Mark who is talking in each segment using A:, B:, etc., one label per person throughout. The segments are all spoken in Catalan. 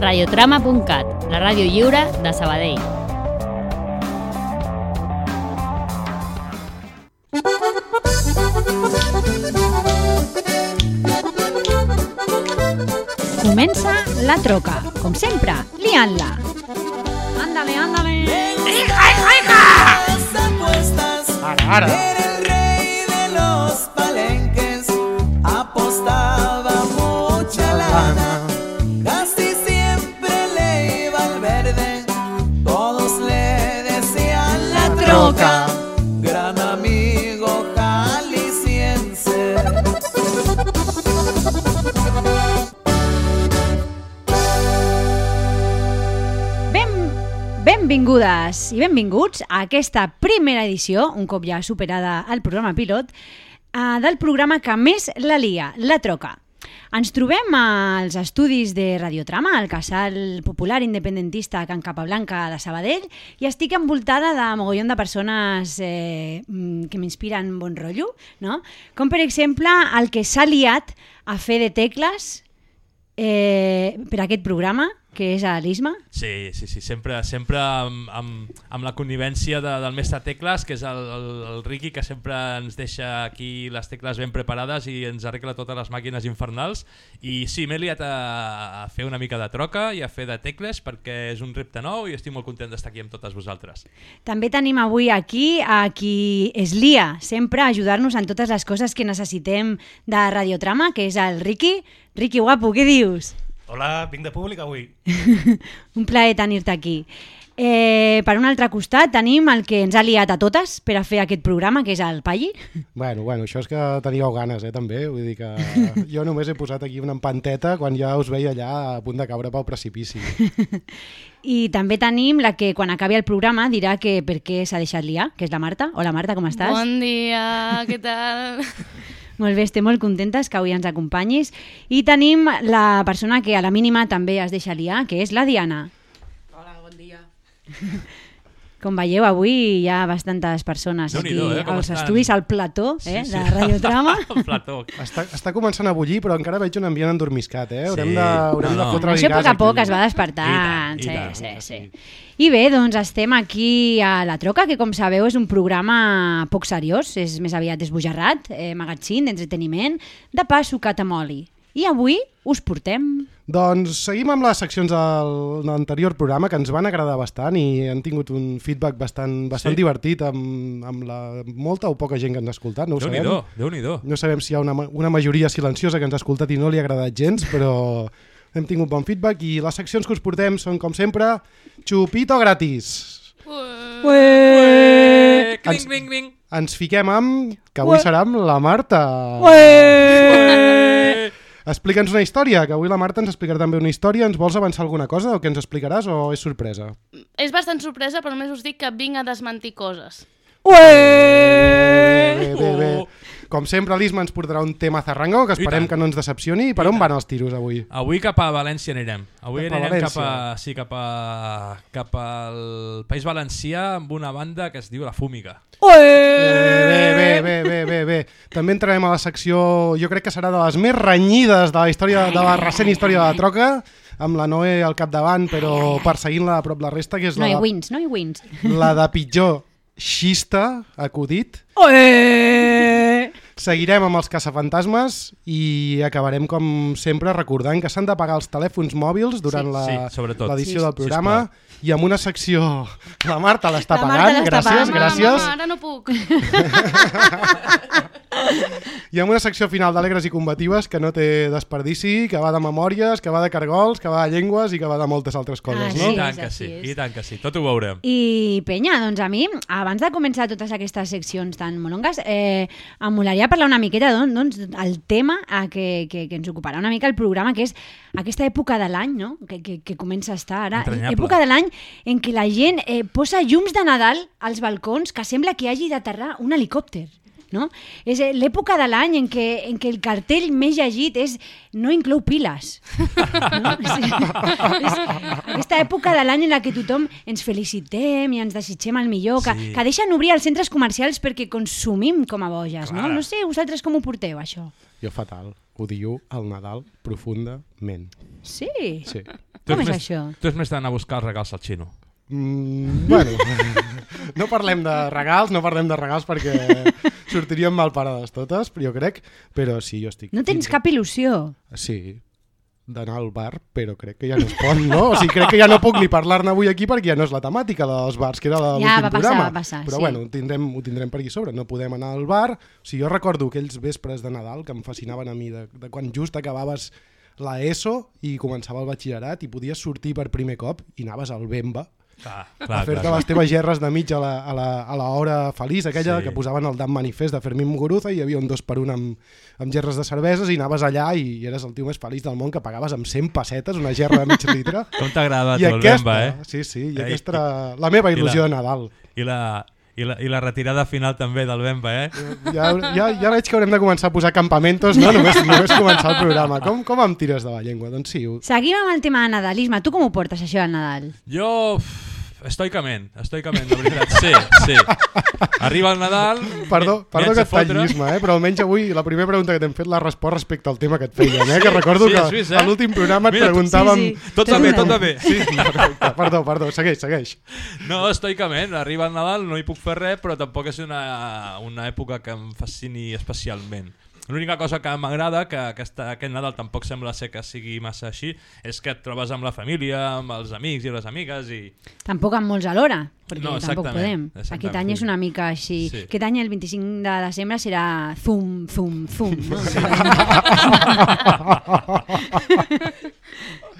A: radiotrama.cat, la ràdio lliure de Sabadell. Comença la troca, com sempre, liant-la. Ándale, ándale.
B: Las apuestas.
C: Ara, ara.
A: Benvingudes i benvinguts a aquesta primera edició, un cop ja superada el programa pilot, eh, del programa que més la lia, La Troca. Ens trobem als estudis de Radiotrama, al casal popular independentista Can Capablanca de Sabadell, i estic envoltada de mogollon de persones eh, mm, que m'inspiren bon rotllo, no? com per exemple el que s'ha liat a fer de tecles eh, per aquest programa, que és a l'Isma.
D: Sí, sí, sí, sempre, sempre amb, amb, amb la connivència de, del mestre Tecles, que és el, el, el Riqui, que sempre ens deixa aquí les tecles ben preparades i ens arregla totes les màquines infernals. I sí, m'he liat a, a fer una mica de troca i a fer de tecles perquè és un repte nou i estic molt content d'estar aquí amb totes vosaltres.
A: També tenim avui aquí a qui es lia sempre a ajudar-nos en totes les coses que necessitem de Radiotrama, que és el Riqui. Riqui, guapo, què dius?
C: Hola, vinc de públic avui.
A: un plaer tenir-te aquí. Eh, per un altre costat tenim el que ens ha liat a totes per a fer aquest programa, que és el Palli.
E: Bueno, bueno, això és que teníeu ganes, eh, també. Vull dir que jo només he posat aquí una empanteta quan ja us veia allà a punt de caure pel precipici.
A: I també tenim la que quan acabi el programa dirà que per què s'ha deixat liar, que és la Marta. Hola Marta, com estàs?
F: Bon dia, què tal?
A: Molt bé, estem molt contentes que avui ens acompanyis. I tenim la persona que a la mínima també es deixa liar, que és la Diana.
F: Hola, bon dia.
A: Com veieu, avui hi ha bastantes persones aquí
D: eh, com
A: als
D: estan.
A: estudis, al plató eh,
D: Sí,
A: de
D: sí.
A: Radiotrama.
D: El plató.
E: Està, està començant a bullir, però encara veig un ambient endormiscat, eh? Haurem
D: Sí.
E: de, haurem
D: No,
E: de
D: no.
E: fotre-li
A: Això a poc a poc
E: aquí.
A: es va despertant.
D: I tant, i
A: sí,
D: tant,
A: sí, sí.
E: sí.
A: I bé, doncs estem aquí a La Troca, que com sabeu és un programa poc seriós, és més aviat esbojarrat, eh, magazine d'entreteniment, de pa sucat amb oli. I avui us portem...
E: Doncs seguim amb les seccions del- de l'anterior programa, que ens van agradar bastant i han tingut un feedback bastant, bastant
D: Sí.
E: divertit amb, amb la molta o poca gent que ens ha escoltat, no ho sabem.
D: Déu-n'hi-do, Déu-n'hi-do.
E: No sabem si hi ha una, una majoria silenciosa que ens ha escoltat i no li ha agradat gens, però hem tingut bon feedback i les seccions que us portem són, com sempre, xupito gratis.
D: Eh,
E: Ens-
D: cling, cling, cling.
E: Ens fiquem amb... que avui serà amb la Marta.
D: Eh.
E: Explica'ns una història, que avui la Marta ens explicarà també una història. Ens vols avançar alguna cosa o que ens explicaràs o és sorpresa?
F: És bastant sorpresa, però només us dic que vinc a desmentir coses.
E: Bé, bé, bé. Com sempre, l'Isma ens portarà un tema zarrango, que
D: I
E: esperem que no ens decepcioni. I per on van els tiros avui?
D: Avui cap a València anirem. Avui
E: Cap a
D: anirem cap a, sí, cap, a, cap al País Valencià amb una banda que es diu La Fúmiga.
E: Bé, bé, bé, bé, bé, bé. També entrarem a la secció, jo crec que serà de les més renyides de la història de la recent història de la troca, amb la Noé al capdavant, però perseguint-la de prop la resta, que és
A: No
E: la,
A: hi
E: de,
A: wins, no hi wins.
E: la de pitjor xista acudit. Seguirem amb els caçafantasmes i acabarem, com sempre, recordant que s'han de pagar els telèfons mòbils durant
A: Sí.
E: la-
D: Sí,
E: l'edició
A: Sí.
E: del programa i amb una secció... La Marta l'està
A: La Marta
E: pagant,
A: l'està
E: gràcies,
A: pagant.
E: gràcies.
F: Mama, ara no puc.
E: I amb una secció final d'alegres i combatives que no té desperdici, que va de memòries, que va de cargols, que va de llengües i que va de moltes altres coses,
A: Ah,
D: I
E: no?
A: sí.
D: tant que sí, i tant que sí. Tot ho veurem.
A: I penya, doncs a mi, abans de començar totes aquestes seccions tan molongues, eh, em molaria parlar una miqueta doncs, doncs, el tema a que, que, que ens ocuparà una mica el programa, que és aquesta època de l'any no? que, que, que comença a estar ara.
D: Entranyable.
A: Època de l'any en què la gent eh, posa llums de Nadal als balcons que sembla que hagi d'aterrar un helicòpter. No? És eh, l'època de l'any en, què, en què el cartell més llegit és no inclou piles. No? Sí. És aquesta època de l'any en la que tothom ens felicitem i ens desitgem el millor, que,
D: Sí.
A: que deixen obrir els centres comercials perquè consumim com a boges. No?
D: Clar.
A: no sé, vosaltres com ho porteu, això?
E: Jo fatal. Odio el Nadal profundament.
A: Sí?
E: Sí.
D: Tu
A: Com és
D: més-
A: això?
D: Tu és més d'anar a buscar els regals al xino.
E: Mm, bueno, no parlem de regals, no parlem de regals perquè sortiríem mal parades totes, però jo crec, però sí, jo estic...
A: No tens cap il·lusió?
E: Sí, d'anar al bar, però crec que ja no es pot, no? O sigui, crec que ja no puc ni parlar-ne avui aquí perquè ja no és la temàtica dels bars, que era de
A: Ja,
E: l'últim
A: va passar,
E: programa.
A: va passar,
E: però
A: sí.
E: bueno, ho tindrem, ho tindrem per aquí sobre, no podem anar al bar. O sigui, jo recordo aquells vespres de Nadal que em fascinaven a mi, de, de quan just acabaves la ESO i començava el batxillerat i podies sortir per primer cop i anaves al Bemba
D: Clar,
E: a fer-te les teves gerres de mig a la, a la, a la hora feliç, aquella
D: Sí.
E: que posaven el Dan Manifest de Fermín Muguruza i hi havia un dos per un amb, amb gerres de cerveses i anaves allà i, i eres el tio més feliç del món que pagaves amb 100 pessetes una gerra de mig litre.
D: Com t'agrada
E: I
D: tu el
E: aquesta,
D: Bemba, eh?
E: sí, sí, i
D: Eh,
E: aquesta era la meva
D: i la-
E: il·lusió de Nadal.
D: I la, i, la, I la retirada final també del Bemba, eh?
E: Ja, ja, ja veig que haurem de començar a posar campamentos, no? Només, només començar el programa. Com, com em tires de la llengua? Doncs sí, ho...
A: Seguim amb el tema de Nadalisme. Tu com ho portes, això del Nadal?
D: Jo... uf, Estoicament, estoicament, de veritat. Sí, sí. Arriba el Nadal...
E: Perdó, perdó que et tallisme, eh? però almenys avui la primera pregunta que t'hem fet l'ha respost respecte al tema que et feien, eh? que recordo
D: Sí,
E: que
D: vist, eh?
E: a l'últim programa et
D: Mira,
E: preguntàvem...
A: Sí, sí.
D: Tot va bé, tot va bé.
E: Sí, perfecte. Perdó, perdó, segueix, segueix.
D: No, estoicament, arriba el Nadal, no hi puc fer res, però tampoc és una, una època que em fascini especialment. L'única cosa que m'agrada, que aquesta, aquest Nadal tampoc sembla ser que sigui massa així, és que et trobes amb la família, amb els amics i les amigues i...
A: Tampoc amb molts alhora, perquè
D: No,
A: tampoc podem.
D: exactament.
A: Aquest any és una mica així.
D: Sí.
A: Aquest any, el 25 de desembre, serà zum, zum, zum. No?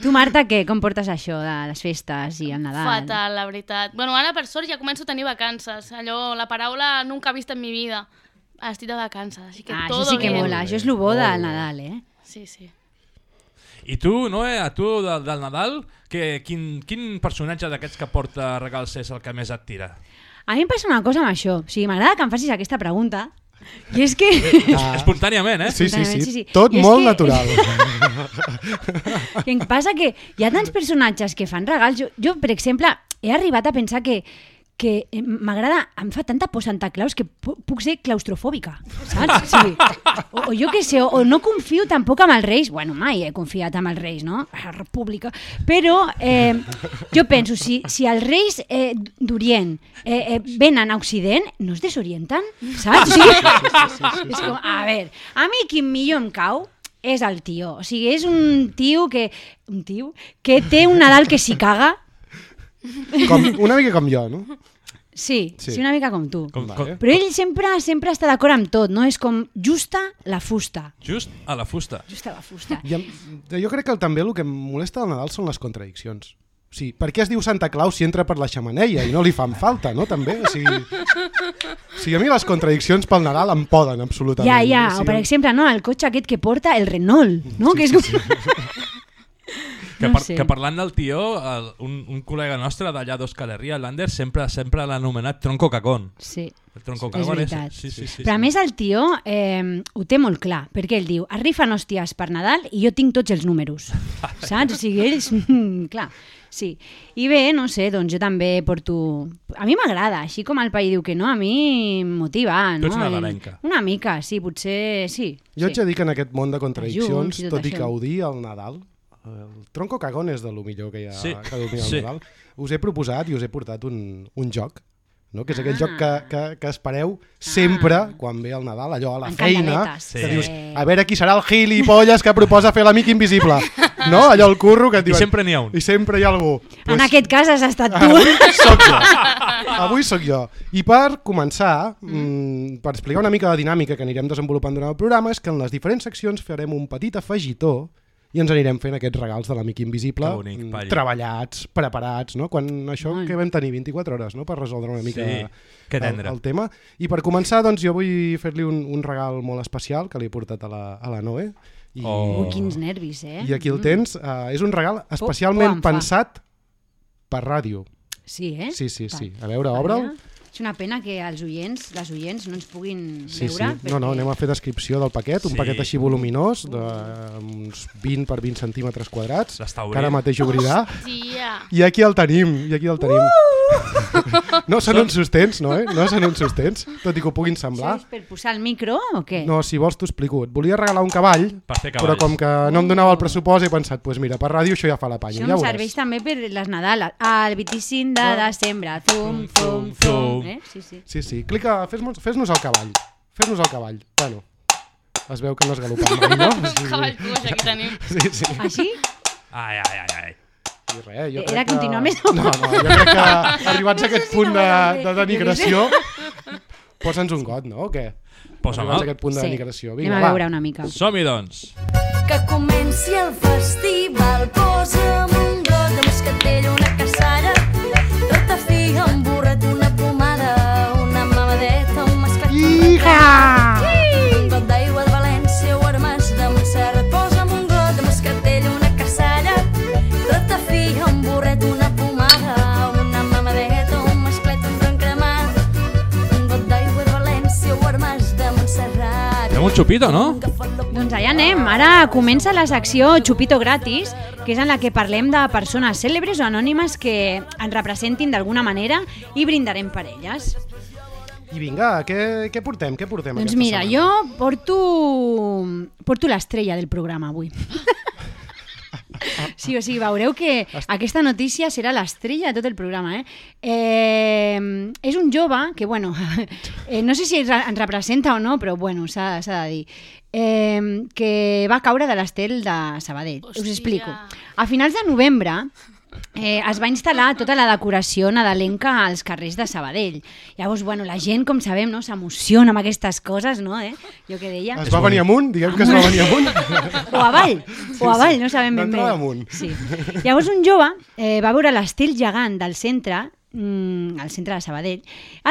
A: tu, Marta, què? Com portes això de les festes i el Nadal?
F: Fatal, la veritat. Bueno, ara, per sort, ja començo a tenir vacances. Allò, la paraula nunca vista en mi vida. Estic de vacances, així que
A: Ah,
F: todo
A: això sí que
F: bien.
A: mola. Això és el bo del Nadal, eh?
F: Sí, sí.
D: I tu, Noé, a tu del, del Nadal, que, quin, quin personatge d'aquests que porta regals és el que més et tira?
A: A mi em passa una cosa amb això. O sigui, m'agrada que em facis aquesta pregunta. I és que...
E: Ah.
D: Espontàniament, eh?
E: Sí, sí, sí,
A: sí, sí.
E: tot
A: I
E: molt
A: que-
E: natural.
A: I em passa que hi ha tants personatges que fan regals. Jo, jo per exemple, he arribat a pensar que que eh, m'agrada, em fa tanta por Santa Claus que pu puc ser claustrofòbica, saps? Sí. O, o jo què sé, o, o no confio tampoc amb els Reis, bueno, mai he confiat amb els Reis, no? A la República. Però eh, jo penso, si, si els Reis eh, d'Orient eh, eh, venen a Occident, no es desorienten, saps? Sí? És com, a veure, a mi qui millor em cau és el tio. O sigui, és un tio que... Un tio que té un Nadal que s'hi caga.
E: Com, una mica com jo, no?
A: Sí,
E: Sí.
A: sí, sí, una mica com tu.
D: Com, com,
A: Però ell sempre sempre està d'acord amb tot, no? És com justa la fusta.
D: just a la fusta.
A: Justa la fusta.
E: I em, jo crec que també el que em molesta del Nadal són les contradiccions. O sigui, per què es diu Santa Claus si entra per la xamaneia i no li fan falta, no? També, o sigui... O sigui, a mi les contradiccions pel Nadal em poden, absolutament.
A: Ja, ja,
E: O
A: o per
E: sigui,
A: exemple, no, el cotxe aquest que porta el Renault, no? que és com...
D: Que,
A: No
D: par
A: sé.
D: que parlant del tio, el, un, un col·lega nostre d'allà d'Euskal Herria, l'Ander, sempre sempre l'ha anomenat tronco cacón.
A: Sí,
D: El tronco
A: és
D: cacón
A: veritat.
D: Sí, sí, sí,
A: Però a
D: sí.
A: més el tio eh, ho té molt clar, perquè ell diu, es rifen hòsties per Nadal i jo tinc tots els números, saps? O sigui, ells, clar, sí. I bé, no sé, doncs jo també porto... A mi m'agrada, així com el país diu que no, a mi em motiva,
D: Tu
A: no?
D: ets nadalenca.
A: Una mica, sí, potser sí.
E: Jo
A: sí.
E: de dir que en aquest món de contradiccions,
A: Junts tot
E: tot i que
A: això.
E: ho dir al Nadal, el tronco cagón és de lo millor que hi ha
D: Sí,
E: que domina el
D: sí.
E: Nadal. Us he proposat i us he portat un, un joc, no? que és aquell
A: Ah.
E: joc que, que, que espereu sempre quan ve el Nadal, allò a la
A: Amb
E: feina,
A: candeletes.
E: que
D: Sí.
E: dius, a veure qui serà el gilipolles que proposa fer l'amic invisible. No? Allò al curro que et
D: I
E: diuen...
D: sempre n'hi ha un.
E: I sempre hi ha algú.
A: En aquest cas has estat tu.
E: Avui sóc jo. Avui sóc jo. I per començar, mm, per explicar una mica la dinàmica que anirem desenvolupant durant el programa, és que en les diferents seccions farem un petit afegitó i ens anirem fent aquests regals de l'amic invisible,
D: bonic,
E: mm, treballats, preparats, no? Quan això
A: Molt.
E: que vam tenir 24 hores no? per resoldre una mica
D: Sí, que
E: el,
D: tendre.
E: el tema. I per començar, doncs, jo vull fer-li un, un regal molt especial que li he portat a la, a la Noé. I,
D: Oh.
A: Ui, quins nervis, eh?
E: I aquí el tens. Uh, és un regal especialment
A: fa.
E: pensat per ràdio.
A: Sí, eh?
E: Sí, sí, sí. A veure, obre'l.
A: És una pena que els oients, les oients, no ens puguin
E: Sí, sí.
A: veure.
E: No, no, anem a fer descripció del paquet, un
D: Sí.
E: paquet així voluminós, d'uns 20 per 20 centímetres quadrats, que ara mateix obrirà.
F: Tia.
E: I aquí el tenim, i aquí el tenim. No són uns sostens, no, eh? No són uns sostens, tot i que ho puguin
A: Això
E: semblar.
A: és per posar el micro o què?
E: No, si vols t'ho explico. Et volia regalar un cavall,
D: Per fer
E: però com que no em donava el pressupost he pensat, doncs pues mira, per ràdio això ja fa la panya,
A: Això
E: ja
A: em serveix també per les Nadal. El 25 de desembre. Zum, zum, zum. Eh? Sí, sí.
E: Sí, sí, clica, fes-nos fes el cavall. Fes-nos el cavall. Bueno, es veu que no has galopat mai, no? Sí,
F: Cavall coix, aquí tenim.
E: sí, sí.
A: Així?
D: Ai, ai, ai, ai.
E: I res, jo
A: Era
E: que...
A: continuar més o-
E: No, no, jo crec que arribats a aquest
A: si
E: punt
A: no
E: de, de denigració, posa'ns un got, no? O què?
D: Posa'm
E: a aquest punt de
A: Sí.
E: denigració.
A: Anem
E: Vinga,
A: a
E: va.
A: veure una mica.
D: Som-hi, doncs.
G: Que comenci el festival, posa'm un got de moscatell, una
D: Fem un xupito, no?
A: Doncs allà anem. Ara comença la secció Chupito Gratis, que és en la que parlem de persones cèlebres o anònimes que ens representin d'alguna manera i brindarem per elles.
E: I vinga, què, què portem? Què portem
A: Doncs mira,
E: setmana?
A: jo porto, porto l'estrella del programa avui. Sí, o sigui, veureu que aquesta notícia serà l'estrella de tot el programa. Eh? Eh, és un jove que, bueno, eh, no sé si ens representa o no, però bueno, s'ha s'ha de dir, eh, que va caure de l'estel de Sabadell. Us
F: Hòstia.
A: explico. A finals de novembre eh, es va instal·lar tota la decoració nadalenca als carrers de Sabadell. Llavors, bueno, la gent, com sabem, no, s'emociona amb aquestes coses, no? Eh? Jo que deia...
E: Es va venir amunt? Diguem que es va venir amunt?
A: o avall, o avall, no sabem ben bé.
E: D'entrada amunt.
A: Sí. Llavors un jove eh, va veure l'estil gegant del centre mm, al centre de Sabadell,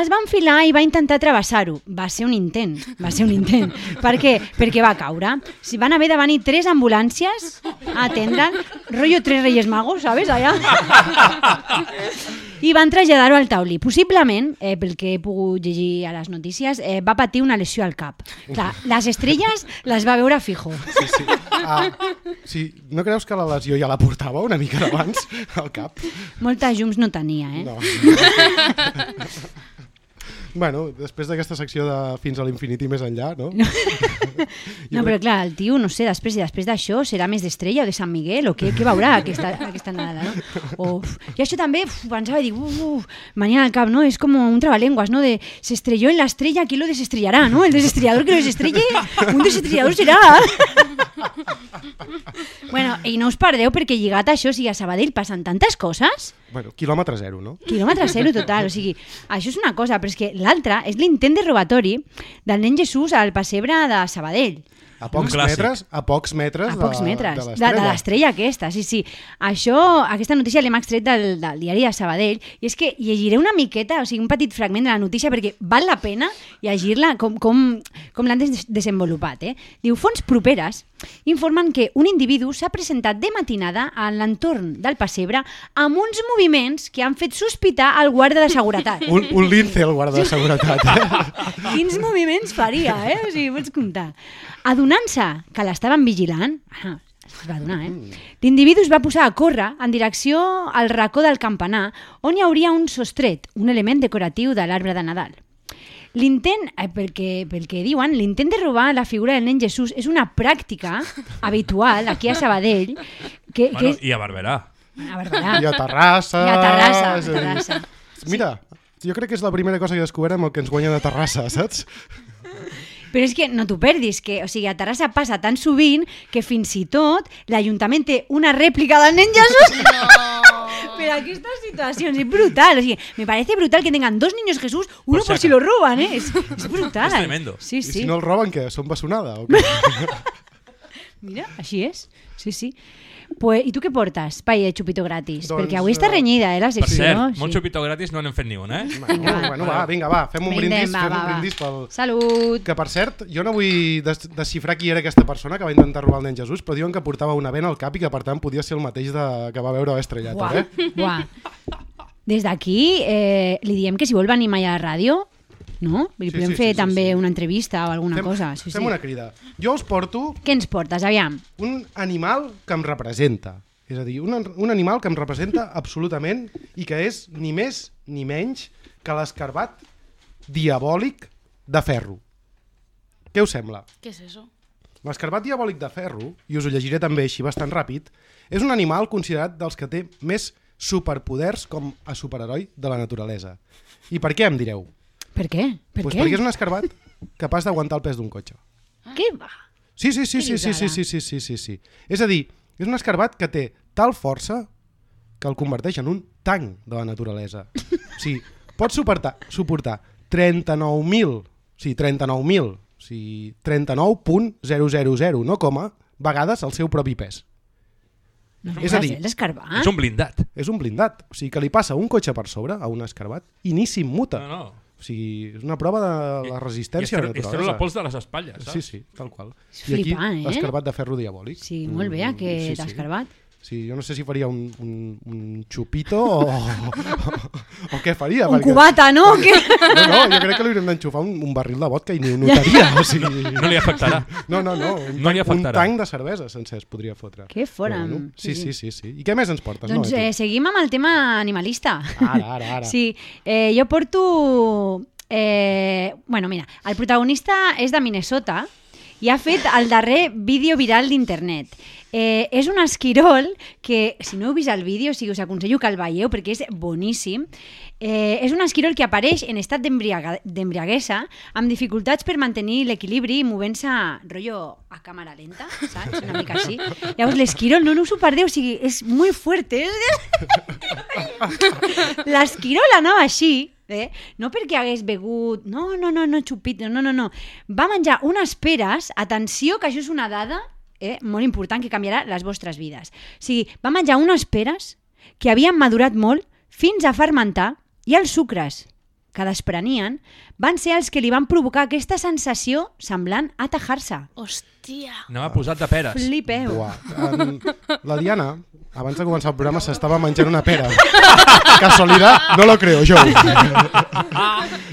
A: es va enfilar i va intentar travessar-ho. Va ser un intent, va ser un intent. per què? Perquè va caure. Si van haver de venir tres ambulàncies a atendre'l, rotllo tres Reyes Magos, ¿sabes? Allà. I van traslladar-ho al taulí. Possiblement, eh, pel que he pogut llegir a les notícies, eh, va patir una lesió al cap. Clar, les estrelles les va veure fijo.
E: Sí, sí. Ah, sí. No creus que la lesió ja la portava una mica d'abans al cap?
A: Moltes llums no tenia, eh?
E: No. bueno, després d'aquesta secció de fins a l'infinit i més enllà, no?
A: No, però clar, el tio, no sé, després i després d'això serà més d'Estrella o de Sant Miguel o què, què veurà aquesta, aquesta Nadala, no? Uf, I això també uf, pensava, dic, uf, uf, mañana al cap, no? És com un trabalenguas, ¿no? De se estrelló en la estrella, ¿quién lo desestrellará, no? El desestrellador que lo desestrelle, un desestrellador serà. bueno, i no us perdeu perquè lligat a això, o sigui, a Sabadell passen tantes coses
E: Bueno, quilòmetre zero, no?
A: Quilòmetre zero total, o sigui, això és una cosa, però és que l'altra és l'intent de robatori del nen Jesús al pessebre de Sabadell.
E: A pocs metres, a pocs metres,
A: A pocs metres,
E: de
A: de, de
E: l'estrella.
A: aquesta, sí, sí. Això, aquesta notícia l'hem extret del, del diari de Sabadell i és que llegiré una miqueta, o sigui, un petit fragment de la notícia perquè val la pena llegir-la com, com, com l'han des desenvolupat. Eh? Diu, fons properes informen que un individu s'ha presentat de matinada a l'entorn del pessebre amb uns moviments que han fet sospitar el guarda de seguretat.
E: Un, un lince el guarda de seguretat. Eh?
A: Quins moviments faria, eh? O sigui, pots comptar. Adonant-se que l'estaven vigilant, ah, es va adonar, eh? L'individu es va posar a córrer en direcció al racó del campanar on hi hauria un sostret, un element decoratiu de l'arbre de Nadal. L'intent, eh, pel, que, pel que diuen, l'intent de robar la figura del nen Jesús és una pràctica habitual aquí a Sabadell que, que
D: Bueno,
A: és...
D: I a Barberà.
A: A Barberà.
E: I a Terrassa...
A: I a Terrassa,
E: és
A: a
E: a
A: Terrassa.
E: Mira, jo crec que és la primera cosa que descobrem el que ens guanya de Terrassa, saps?
A: Però és que no t'ho perdis, que o sigui, a Terrassa passa tan sovint que fins i tot l'Ajuntament té una rèplica del nen Jesús per aquestes situacions. És brutal. O sigui, me parece brutal que tengan dos niños Jesús, uno
D: Por
A: por,
D: si
A: si lo roban, ¿eh? És, és brutal.
D: És tremendo.
A: Sí,
E: I
A: sí.
E: si no el roben, què? Són bessonada? O què?
A: Mira, així és. Sí, sí. Pues, I tu què portes, pai de xupito gratis?
E: Doncs,
A: Perquè avui està
E: eh,
A: renyida, eh, la
D: Per
A: secció.
D: cert,
A: sí.
D: molt xupito gratis no n'hem fet ni un, eh?
A: Va.
E: bueno, va, vinga, va, fem un
A: Brindem,
E: brindis,
A: va,
E: fem
A: va,
E: un
A: va.
E: brindis pel...
A: Salut!
E: Que, per cert, jo no vull des desxifrar qui era aquesta persona que va intentar robar el nen Jesús, però diuen que portava una vena al cap i que, per tant, podia ser el mateix de... que va veure estrellat,
A: Buah,
E: eh?
A: buah. Des d'aquí eh, li diem que si vol venir mai a la ràdio, no? Li
E: Sí,
A: podem
E: sí,
A: fer
E: sí, sí,
A: també
E: sí.
A: una entrevista o alguna
E: fem,
A: cosa. Sí,
E: fem
A: sí.
E: una crida. Jo us porto
A: Què ens portes, aviam?
E: un animal que em representa. És a dir, un, un animal que em representa absolutament i que és ni més ni menys que l'escarbat diabòlic de ferro. Què us sembla?
F: Què és això?
E: L'escarbat diabòlic de ferro, i us ho llegiré també així bastant ràpid, és un animal considerat dels que té més superpoders com a superheroi de la naturalesa. I per què em direu?
A: Per què? Per
E: pues
A: què?
E: perquè és un escarbat capaç d'aguantar el pes d'un cotxe.
A: Què va?
E: Sí, sí, sí, sí, sí, sí, sí, sí, sí, sí, sí. És a dir, és un escarbat que té tal força que el converteix en un tanc de la naturalesa. O sigui, pot suportar, suportar 39.000, o sigui, 39.000, o sigui, 39.000, no coma, vegades el seu propi pes.
A: No
E: És a dir,
A: l'escarbat.
D: És un blindat.
E: És un blindat. O sigui, que li passa un cotxe per sobre a un escarbat i ni s'immuta.
D: No, no.
E: O sigui, és una prova de la
D: I
E: resistència la
D: estero, estero
E: naturalesa.
D: la pols de les espatlles, saps?
E: Sí, sí, tal qual.
A: És
E: I aquí,
A: eh?
E: l'escarbat de ferro diabòlic.
A: Sí, molt bé,
E: Mm,
A: aquest
E: sí, sí. Sí, jo no sé si faria un, un, un xupito o, o, o què faria.
A: Un
E: perquè-
A: cubata, no? Que...
E: No, no, jo crec que li hauríem d'enxufar un, un barril de vodka i ni ho notaria. O sigui,
D: No li afectarà.
E: no, no, no, un,
D: No li
E: tanc- un
D: afectarà.
E: tanc de cervesa sencer es podria fotre.
A: Que fora.
E: Sí,
A: Sí,
E: sí, sí, sí. I què més ens portes?
A: Doncs
E: no,
A: eh, seguim amb el tema animalista.
E: Ara, ara, ara.
A: Sí, eh, jo porto... Eh, bueno, mira, el protagonista és de Minnesota i ha fet el darrer vídeo viral d'internet. Eh, és un esquirol que, si no heu vist el vídeo, sigui, us aconsello que el veieu perquè és boníssim. Eh, és un esquirol que apareix en estat d'embriaguesa amb dificultats per mantenir l'equilibri movent-se rotllo a càmera lenta, saps? Una mica així. Llavors l'esquirol, no, no us ho perdeu, o sigui, és molt fuerte. L'esquirol anava així, eh? no perquè hagués begut, no, no, no, no, xupit, no, no, no. Va menjar unes peres, atenció, que això és una dada eh, molt important que canviarà les vostres vides. O sigui, va menjar unes peres que havien madurat molt fins a fermentar i els sucres que desprenien van ser els que li van provocar aquesta sensació semblant a tajar-se.
F: Hòstia.
D: Anava posat de peres.
A: Flipeu.
E: Buah. En, la Diana, abans de començar el programa, s'estava menjant una pera. Casualidad, no lo creo yo.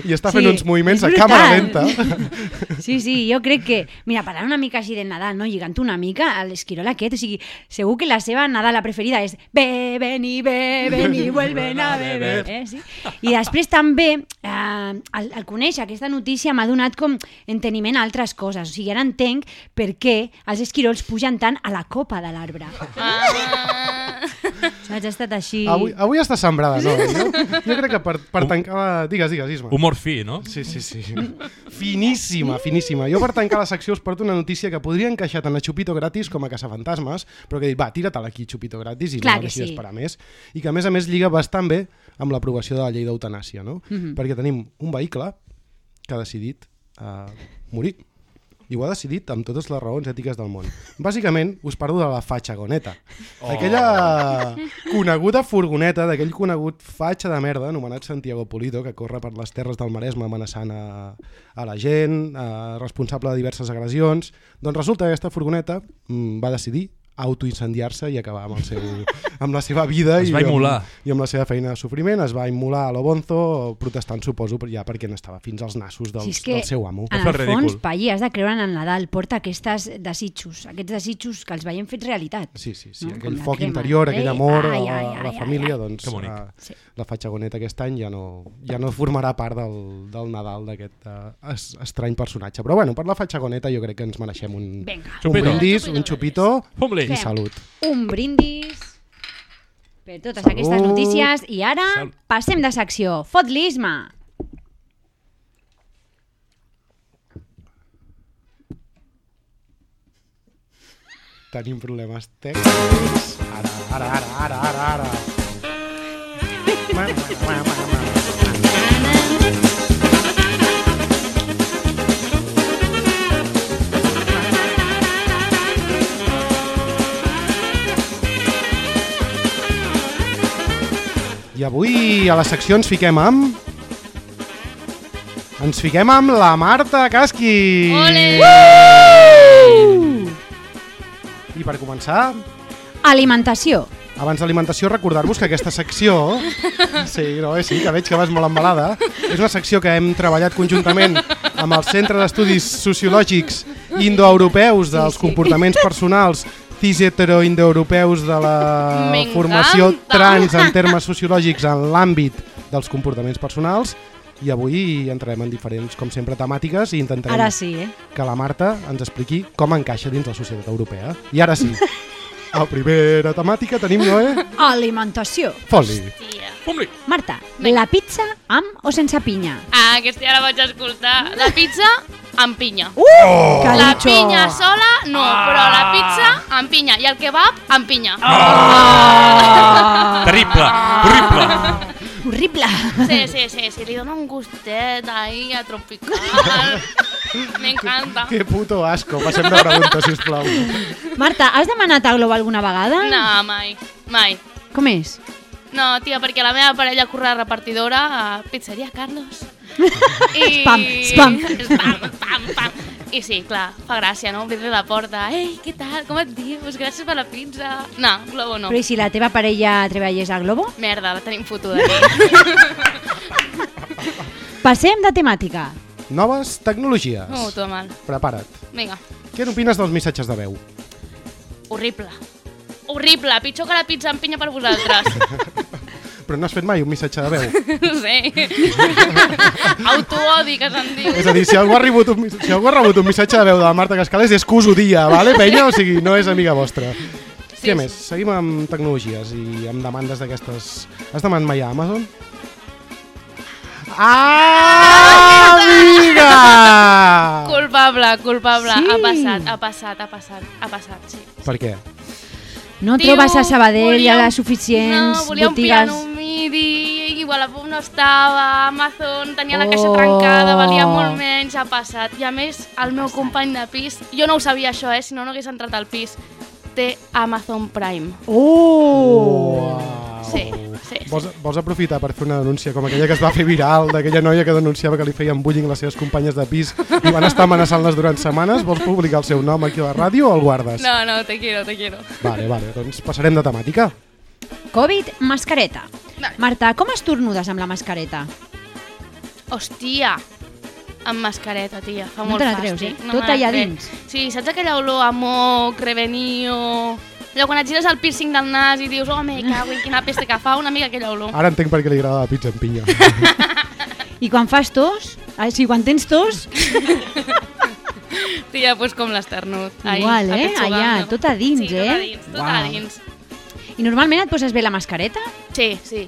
E: I està fent
A: Sí,
E: uns moviments a càmera lenta.
A: Sí, sí, jo crec que... Mira, parlant una mica així de Nadal, no? lligant una mica a l'esquirol aquest, o sigui, segur que la seva Nadala preferida és beben i beben i vuelven a beber. Eh? Sí? I després també, eh, al, al conèixer aquesta notícia m'ha donat com enteniment a altres coses. O sigui, ara entenc per què els esquirols pugen tant a la copa de l'arbre.
F: Ah.
A: Saps? Ha estat així...
E: Avui, avui està sembrada, no? Jo, jo crec que per, per tancar la... Digues, digues, Isma.
D: Humor fi, no?
E: Sí, sí, sí. Finíssima, finíssima. Jo per tancar la secció us porto una notícia que podria encaixar tant a Chupito gratis com a Caçafantasmes, però que he dit, va, tira-te'l aquí, Chupito gratis, i
A: Clar
E: no
A: que
E: deixis
A: sí.
E: esperar més. I que a més a més lliga bastant bé amb l'aprovació de la llei d'eutanàsia, no?
A: Mhm.
E: Perquè tenim un vehicle que ha decidit uh, morir. I ho ha decidit amb totes les raons ètiques del món. Bàsicament, us parlo de la fatxagoneta. Oh. Aquella coneguda furgoneta d'aquell conegut fatxa de merda anomenat Santiago Polito, que corre per les terres del Maresme amenaçant a, a la gent, eh, responsable de diverses agressions. Doncs resulta que aquesta furgoneta mm, va decidir autoincendiar-se i acabar amb, el seu, amb la seva vida
D: Es
E: i, amb, i amb la seva feina de sofriment. Es va immolar a l'Obonzo protestant, suposo, ja perquè n'estava fins als nassos dels,
A: Si és que,
E: del seu amo.
A: en el
D: el
A: fons,
D: ridícul.
A: Palli, has de creure en el Nadal. Porta aquestes desitjos, aquests desitjos que els veiem fets realitat.
E: Sí, sí, sí.
A: No?
E: Aquell foc
A: crema.
E: interior, aquell amor
A: ai,
E: a, la-
A: ai,
E: a la
A: ai,
E: família,
A: ai, ai.
E: doncs
D: Que bonic.
E: eh,
A: Sí.
E: la fatxagoneta aquest any ja no, ja no formarà part del, del Nadal d'aquest uh, es, estrany personatge. Però bueno, per la fatxagoneta jo crec que ens mereixem un,
A: Vinga.
E: un brindis, un xupito
D: Fum-li.
E: I salut.
A: Un brindis per totes
E: Salut.
A: aquestes notícies. I ara
D: Salut.
A: passem de secció. Fot-lisme.
E: Tenim problemes tècnics. Ara, ara, ara, ara, ara, ara. Ma, ma, ma, ma, ma. I avui a la secció ens fiquem amb... Ens fiquem amb la Marta Casqui!
F: Ole!
E: I per començar,
A: Alimentació.
E: abans d'alimentació, recordar-vos que aquesta secció... Sí, no, eh, sí, que veig que vas molt embalada. És una secció que hem treballat conjuntament amb el Centre d'Estudis Sociològics Indoeuropeus dels comportaments personals cis hetero-indoeuropeus de la formació trans en termes sociològics en l'àmbit dels comportaments personals i avui entrarem en diferents, com sempre, temàtiques i intentarem
A: Ara sí, eh?
E: que la Marta ens expliqui com encaixa dins la societat europea. I ara sí, a la primera temàtica tenim, Noé,
A: Alimentació.
E: foli.
F: Tia.
D: Fum-li!
A: Marta, la pizza amb o sense pinya?
F: Ah, aquesta ja la vaig escoltar. La pizza amb pinya.
A: Uh! Que
F: La pinya sola, no, però la pizza amb pinya. I el kebab amb pinya.
A: Ah!
D: Terrible! Horrible!
A: Horrible.
F: Sí, sí, sí, sí, li dona un gustet ahí a tropical. M'encanta.
E: Que puto asco. Passem de pregunta, sisplau.
A: Marta, has demanat a Globo alguna vegada?
F: No, mai, mai.
A: Com és?
F: No, tia, perquè la meva parella corre de repartidora a Pizzeria Carlos. I...
A: Spam, spam.
F: Spam, spam, spam. I sí, clar, fa gràcia, no? Obrir-li la porta. Ei, què tal? Com et dius? Gràcies per la pizza. No, Globo no.
A: Però i si la teva parella treballés a Globo?
F: Merda, la tenim fotuda.
A: Passem de temàtica.
E: Noves tecnologies.
F: No, tot mal.
E: Prepara't.
F: Vinga.
E: Què n'opines dels missatges de veu?
F: Horrible. Horrible. Pitjor que la pizza amb pinya per vosaltres.
E: Però no has fet mai un missatge de veu.
F: no sé. Autoodi, que se'n diu.
E: És a dir, si algú ha rebut un, si algú ha rebut un missatge de veu de la Marta Cascales és que us odia, vale, penya? O sigui, no és amiga vostra.
F: Sí,
E: Què
F: sí.
E: més? Seguim amb tecnologies i amb demandes d'aquestes... Has demanat mai a Amazon? Ah, amiga!
F: Culpable, culpable.
A: Sí.
F: Ha passat, ha passat, ha passat, ha passat, sí.
E: Per què?
A: No
F: Tio,
A: trobes a Sabadell
F: volia
A: a
F: un-
A: les suficients
F: no, volia un
A: botigues...
F: piano midi, igual a Wallapop no estava, Amazon tenia la caixa
A: Oh.
F: trencada, valia molt menys, ha passat. I a més, el meu company de pis, jo no ho sabia això, eh, si no no hagués entrat al pis, té Amazon Prime.
A: Oh!
F: Sí, sí, sí.
E: Vols, vols aprofitar per fer una denúncia com aquella que es va fer viral d'aquella noia que denunciava que li feien bullying les seves companyes de pis i van estar amenaçant-les durant setmanes? Vols publicar el seu nom aquí a la ràdio o el guardes?
F: No, no, te quiero, te quiero.
E: Vale, vale, doncs passarem de temàtica.
A: Covid, mascareta. Marta, com estornudes amb la mascareta?
F: Hòstia, amb mascareta, tia, fa
A: No
F: molt
A: te la
F: fàstic.
A: treus, eh?
F: No
A: Tot allà dins.
F: Sí, saps aquella olor a moc, revenio... Allò quan et gires el piercing del nas i dius, oh, me cago en quina peste que fa, una mica aquella olor.
E: Ara entenc per què li agrada la pizza amb pinya.
A: I quan fas tos? Ah, sí, quan tens tos,
F: Tia, pues com l'esternut.
A: Igual, eh? Allà, tot a dins,
F: sí,
A: eh?
F: tot a dins, tot a
E: Uau.
F: dins.
A: i normalment et poses bé la mascareta?
F: Sí, sí.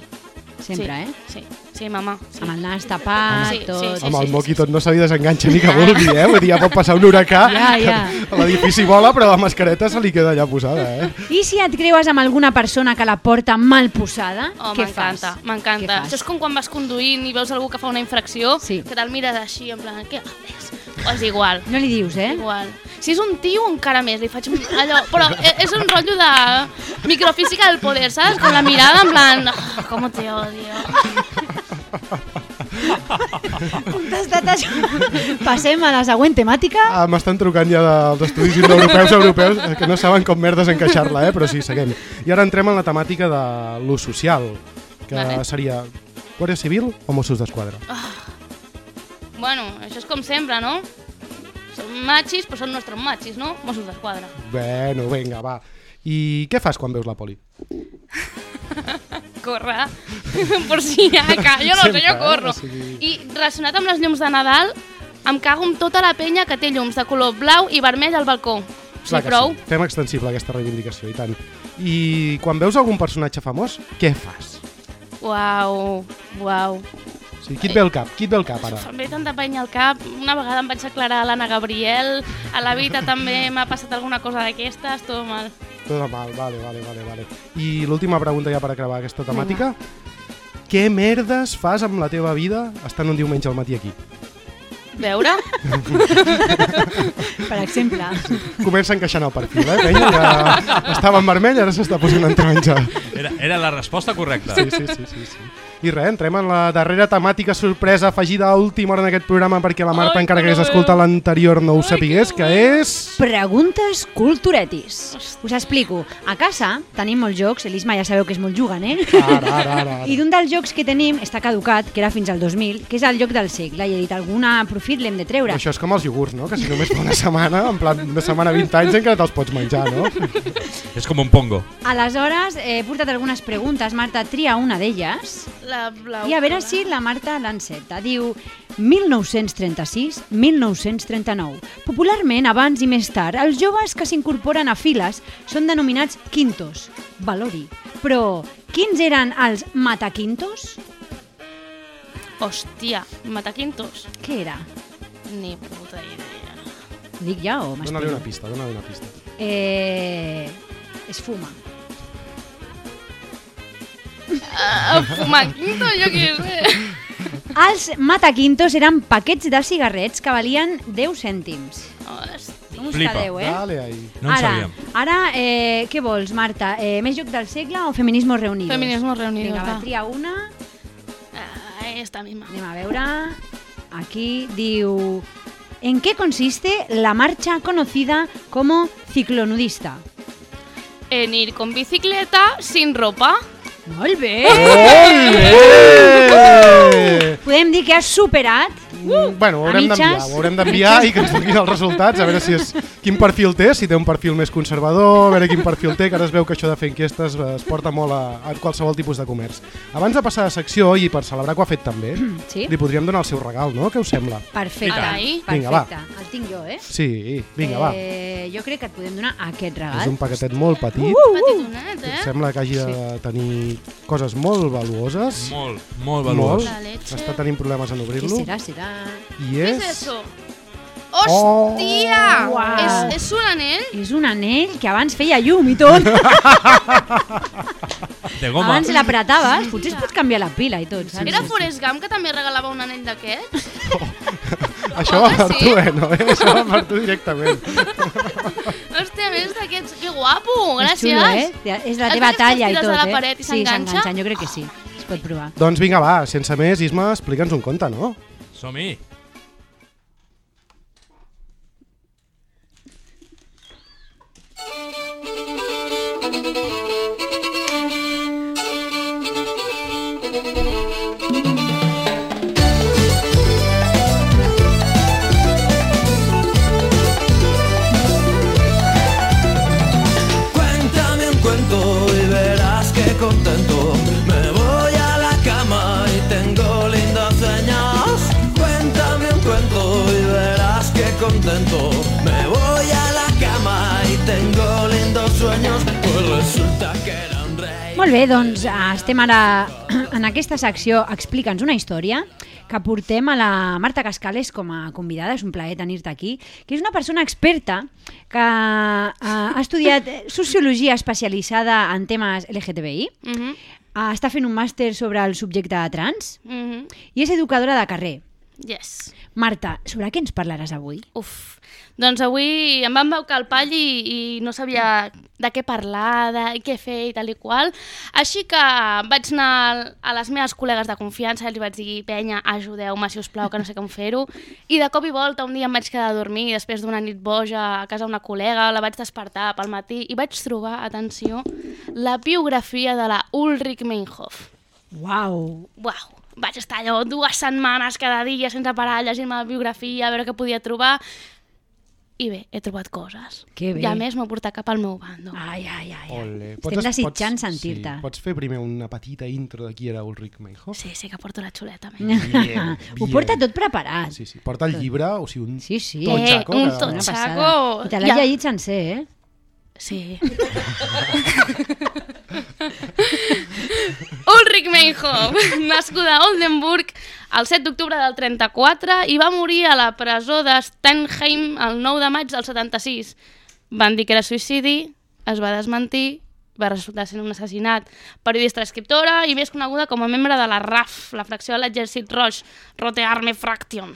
A: Sempre,
F: sí,
A: eh?
F: Sí, sí, mamà. Sí.
A: Amb el nas tapat,
F: Sí, sí,
A: tot...
F: sí.
E: amb el moc i tot no se li desenganxa ni que vulgui, eh? Vull dir, ja pot passar un huracà,
A: Ja, ja.
E: l'edifici vola, però la mascareta se li queda allà posada, eh?
A: I si et creues amb alguna persona que la porta mal posada,
F: Oh,
A: què fas?
F: m'encanta? Això és com quan vas conduint i veus algú que fa una infracció,
A: Sí.
F: que te'l mires així, en plan, què haces? O és igual.
A: No li dius, eh?
F: Igual. Si és un tio, encara més, li faig un, allò... Però e- és un rotllo de microfísica del poder, saps? Con la mirada, en plan, oh, com te odio.
A: Contestat això. Passem a la següent temàtica.
E: Ah, M'estan trucant ja dels estudis indoeuropeus europeus eh, que no saben com merdes encaixar-la, eh? però sí, seguim. I ara entrem en la temàtica de l'ús social, que
F: Vale.
E: seria Guàrdia Civil o Mossos d'Esquadra?
F: Bueno, això és com sempre, no? Són machis, però són nostres machis, no? Mossos d'Esquadra.
E: Bueno, vinga, va. I què fas quan veus la poli?
F: Corre. Por si acá. Jo no sé, jo
E: eh?
F: corro. I relacionat amb les llums de Nadal, em cago amb tota la penya que té llums de color blau i vermell al balcó. Sí,
E: Clar que
F: prou.
E: Sí. Fem extensible aquesta reivindicació, i tant. I quan veus algun personatge famós, què fas?
F: Uau, uau.
E: Sigui, qui et ve al cap? Qui et ve al cap, ara?
F: Em ve tanta penya al cap. Una vegada em vaig aclarar a l'Anna Gabriel. A la Vita també m'ha passat alguna cosa d'aquestes, tot mal.
E: Tot mal, vale, vale, vale, vale. I l'última pregunta ja per acabar aquesta temàtica. Què merdes fas amb la teva vida estant un diumenge al matí aquí?
F: Veure?
A: Per exemple.
E: Comença encaixant el perfil, eh? Penya, ja estava en vermell, ara s'està posant en taronja.
D: Era, era la resposta correcta.
E: Sí, sí, sí, sí, sí. I res, entrem en la darrera temàtica sorpresa afegida a última hora en aquest programa perquè la Marta,
F: Ai,
E: encara que hagués escoltat l'anterior, no ho
F: Ai,
E: sapigués,
F: que
E: és...
A: Preguntes culturetis. Us explico. A casa tenim molts jocs, l'Isma ja sabeu que és molt juganer,
E: Ara, ara, ara. ara.
A: i d'un dels jocs que tenim està caducat, que era fins al 2000, que és el joc del segle, i he dit, alguna profit l'hem de treure.
E: Això és com els iogurts, no? Que si només fa una setmana, en plan una setmana 20 anys, encara te'ls pots menjar, no?
D: És com un pongo.
A: Aleshores, he portat algunes preguntes. Marta, tria una d'elles
F: La, la
A: i a veure si la Marta l'enceta. Diu 1936-1939. Popularment, abans i més tard, els joves que s'incorporen a files són denominats quintos. Valori. Però, quins eren els mataquintos?
F: Hòstia, mataquintos.
A: Què era?
F: Ni puta idea.
A: Ho dic ja o
E: Dóna-li
A: m'espero?
E: una pista, dóna-li una pista.
A: Eh... Es fuma.
F: Uh, fumaquinto, jo què sé.
A: Els mataquintos eren paquets de cigarrets que valien 10 cèntims.
F: Hòstia.
A: Com us
D: Flipa.
A: quedeu, eh?
E: Dale ahí.
D: No en
A: ara,
D: sabíem.
A: ara eh, què vols, Marta? Eh, més joc del segle o feminismo reunidos?
F: Feminismo reunidos,
A: Vinga, va,
F: va.
A: tria una.
F: Ah, esta misma.
A: Anem a veure. Aquí diu... ¿En qué consiste la marcha conocida como ciclonudista?
F: En ir con bicicleta sin ropa.
A: Molt bé!
E: Molt bé!
A: Podem dir que has superat
E: Mm, bueno, ho haurem d'enviar, ho haurem d'enviar i que ens donin els resultats, a veure si és, quin perfil té, si té un perfil més conservador, a veure quin perfil té, que ara es veu que això de fer enquestes eh, es porta molt a, a qualsevol tipus de comerç. Abans de passar a secció, i per celebrar que ho ha fet també,
A: Sí.
E: li podríem donar el seu regal, no? Què us sembla?
A: Perfecte.
F: Carai.
E: Vinga, va.
A: Perfecte. El tinc jo, eh?
E: Sí, vinga, va.
A: eh, Jo crec que et podem donar aquest
E: És
A: regal.
E: un paquetet molt petit,
F: Petitonet,
E: em
F: eh?
E: sembla que hagi de tenir coses molt valuoses.
D: Molt, molt valuós.
F: Leche.
E: Està tenint problemes en
A: Què
E: obrir-lo.
A: serà, serà?
E: I
F: Què
E: és...
F: és eso?
E: Oh!
F: Hòstia!
A: Uau.
F: És, és un anell?
A: És un anell que abans feia llum i tot.
D: De goma.
A: Abans l'apretaves, potser es pot canviar la pila i tot, saps?
F: Era Forrest Gump que també regalava un anell d'aquests?
E: Això va per
F: sí?
E: tu, eh? No, eh? Això va per tu directament.
F: Hòstia, més d'aquests. Que guapo,
A: És
F: gràcies.
A: xulo, eh? És la
F: Es
A: teva talla i tot,
F: a la
A: eh?
F: paret i
A: sí,
F: s'enganxa?
A: s'enganxa, jo crec que sí. Es pot provar.
E: Doncs vinga, va, sense més, Isma, explica'ns un conte, no?
D: Som-hi.
A: Molt bé, doncs eh, estem ara en aquesta secció Explica'ns una història que portem a la Marta Cascales com a convidada, és un plaer tenir-te aquí, que és una persona experta que eh, ha estudiat sociologia especialitzada en temes LGTBI,
F: Mhm,
A: eh, està fent un màster sobre el subjecte trans
F: mhm.
A: i és educadora de carrer.
F: Yes.
A: Marta, sobre què ens parlaràs avui?
F: Uf. Doncs avui em van embaucar el pall i, i no sabia de què parlar, de què fer i tal i qual. Així que vaig anar a les meves col·legues de confiança i els vaig dir, penya, ajudeu-me, si us plau, que no sé com fer-ho. I de cop i volta un dia em vaig quedar a dormir després d'una nit boja a casa d'una col·lega, la vaig despertar pel matí i vaig trobar, atenció, la biografia de la Ulrich Meinhof.
A: Uau!
F: Uau, vaig estar allò dues setmanes cada dia sense parar llegint-me la biografia, a veure què podia trobar. I bé, he trobat coses.
A: Que bé.
F: I a més m'ho portat cap al meu bando.
A: Ai, ai, ai. ai.
E: Ole.
A: Estem desitjant sentir-te.
E: Sí, pots fer primer una petita intro de qui era Ulrich Meinhof?
F: Sí, sí que porto la xuleta.
E: Bien,
A: Ho
E: bien.
A: porta tot preparat.
E: Sí, sí. Porta el llibre, o sigui, un
A: Sí, sí.
E: Tonxaco,
F: Eh, un
A: passada. I te l'has
F: Ja.
A: llegit sencer, eh?
F: Sí. Ulrich Meinhof, nascuda a Oldenburg el 7 d'octubre del 34 i va morir a la presó de Stenheim el 9 de maig del 76. Van dir que era suïcidi, es va desmentir, va resultar sent un assassinat. Periodista escriptora i més coneguda com a membre de la RAF, la fracció de l'exèrcit roig, Rote Arme Fraction.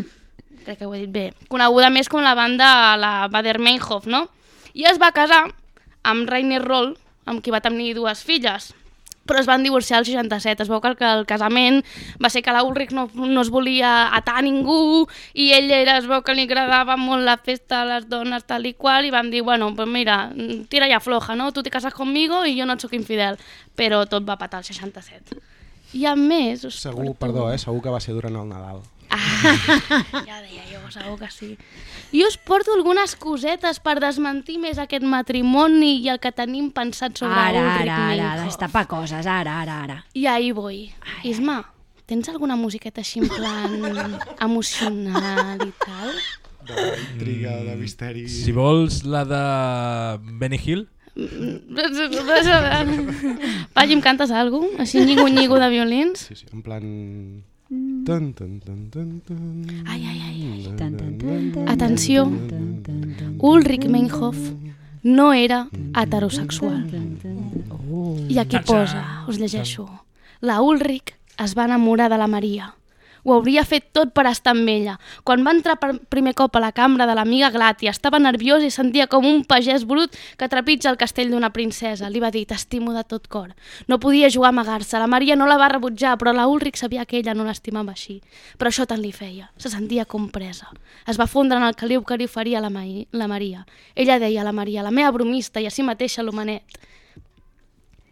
F: Crec que ho he dit bé. Coneguda més com la banda la Bader-Meinhof, no? I es va casar amb Rainer Roll, amb qui va tenir dues filles. Però es van divorciar al 67. Es veu que el, que el casament va ser que la Ulrich no, no es volia atar a ningú i ell era, es veu que li agradava molt la festa a les dones tal i qual i van dir, bueno, pues mira, tira ja floja, no? Tu te casas conmigo i jo no et sóc infidel. Però tot va patar al 67. I a més...
E: Segur,
F: porto-
E: perdó, eh? Segur que va ser durant el Nadal.
F: Ja deia jo, segur que sí. I us porto algunes cosetes per desmentir més aquest matrimoni i el que tenim pensat sobre
A: Ara,
F: Ulrich
A: ara, ara,
F: Meinhof.
A: destapar coses, ara, ara, ara.
F: I ahí voy. Isma, tens alguna musiqueta així en plan emocional i tal?
E: Intriga, de misteri...
D: Si vols la de Benny Hill,
F: Palli, em cantes alguna cosa? Així nyigo-nyigo de violins?
E: Sí, sí, en plan... Tan, tan, tan, tan, tan.
F: Ai, ai, ai.
A: Tan, tan, tan, tan,
F: Atenció, Ulrich Meinhof no era heterosexual. I aquí posa, us llegeixo, la Ulrich es va enamorar de la Maria. Ho hauria fet tot per estar amb ella. Quan va entrar per primer cop a la cambra de l'amiga Glàtia, estava nerviós i sentia com un pagès brut que trepitja el castell d'una princesa. Li va dir, t'estimo de tot cor. No podia jugar a amagar-se. La Maria no la va rebutjar, però la Ulrich sabia que ella no l'estimava així. Però això tant li feia. Se sentia compresa. Es va fondre en el caliu que li oferia la, la Maria. Ella deia a la Maria, la meva bromista i a si mateixa l'homenet.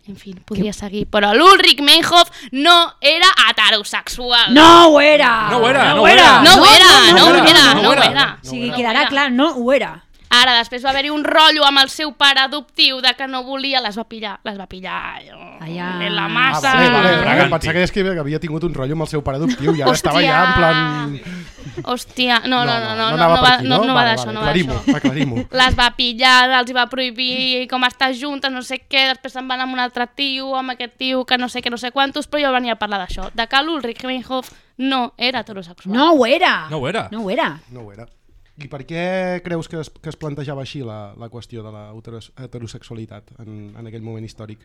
F: En fi, podria seguir. Però l'Ulrich Meinhof no era heterosexual.
A: No ho era!
D: No ho era,
A: no ho era!
D: era.
F: No ho era, no ho
D: era,
F: era,
D: no
F: no
D: ho era.
F: era.
A: O sigui,
F: No
A: quedarà
F: ho era.
A: clar, no ho era.
F: Ara, després va haver-hi un rotllo amb el seu pare adoptiu de que no volia, les va pillar, les va pillar
A: Allà.
F: en la
E: Ah,
F: massa.
E: vale, vale.
D: Braganti.
E: Pensava que, és que havia tingut un rotllo amb el seu pare adoptiu i ara
F: Hòstia.
E: estava ja en plan...
F: Hòstia, no, no, no, no, no, no,
E: per
F: va,
E: aquí,
F: no, no va
E: Vale,
F: d'això,
E: vale,
F: no va
E: aclarim-ho,
F: d'això.
E: aclarim-ho.
F: Les va pillar, els hi va prohibir com estar juntes, no sé què, després se'n van amb un altre tio, amb aquest tio que no sé què, no sé quantos, però jo venia a parlar d'això, de que l'Ulrich Meinhof no era heterosexual.
A: No ho era!
D: No ho era.
A: No ho era.
E: No ho era. I per què creus que es, que es plantejava així la, la qüestió de la heteros- heterosexualitat en, en aquell moment històric?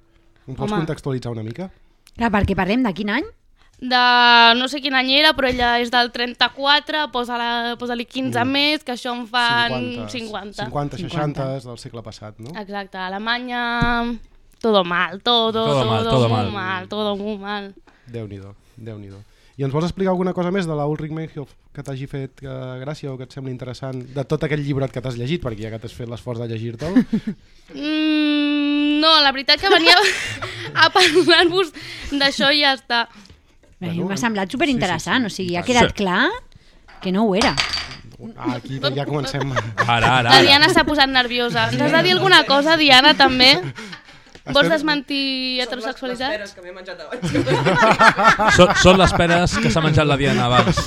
E: Em pots
F: Home.
E: contextualitzar una mica?
A: Clar, perquè parlem de quin any?
F: de no sé quin any era, però ella és del 34, posa-la- posa-li 15 més, que això en fan 50.
E: 50, 60 del segle passat, no?
F: Exacte, Alemanya todo mal, todo,
D: Todo
F: todo,
D: mal,
F: todo,
D: todo mal.
F: mal, todo muy mal.
E: Déu-n'hi-do, déu nhi déu I ens vols explicar alguna cosa més de la Ulrich Meinhof que t'hagi fet eh, gràcia o que et sembli interessant de tot aquell llibret que t'has llegit, perquè ja que t'has fet l'esforç de llegir-te'l.
F: Mm, no, la veritat que venia a parlar-vos d'això i ja està.
E: Bueno,
A: m'ha semblat superinteressant, o sigui, ha
D: Sí.
A: quedat clar que no ho era.
E: Ah, aquí ja comencem.
D: Ara, ara,
F: La
D: ara.
F: Diana s'ha posat nerviosa. Ens has de dir alguna cosa, Diana, també? Vols desmentir heterosexualitat?
H: que m'he menjat abans.
D: Són, són les peres que s'ha menjat la Diana abans.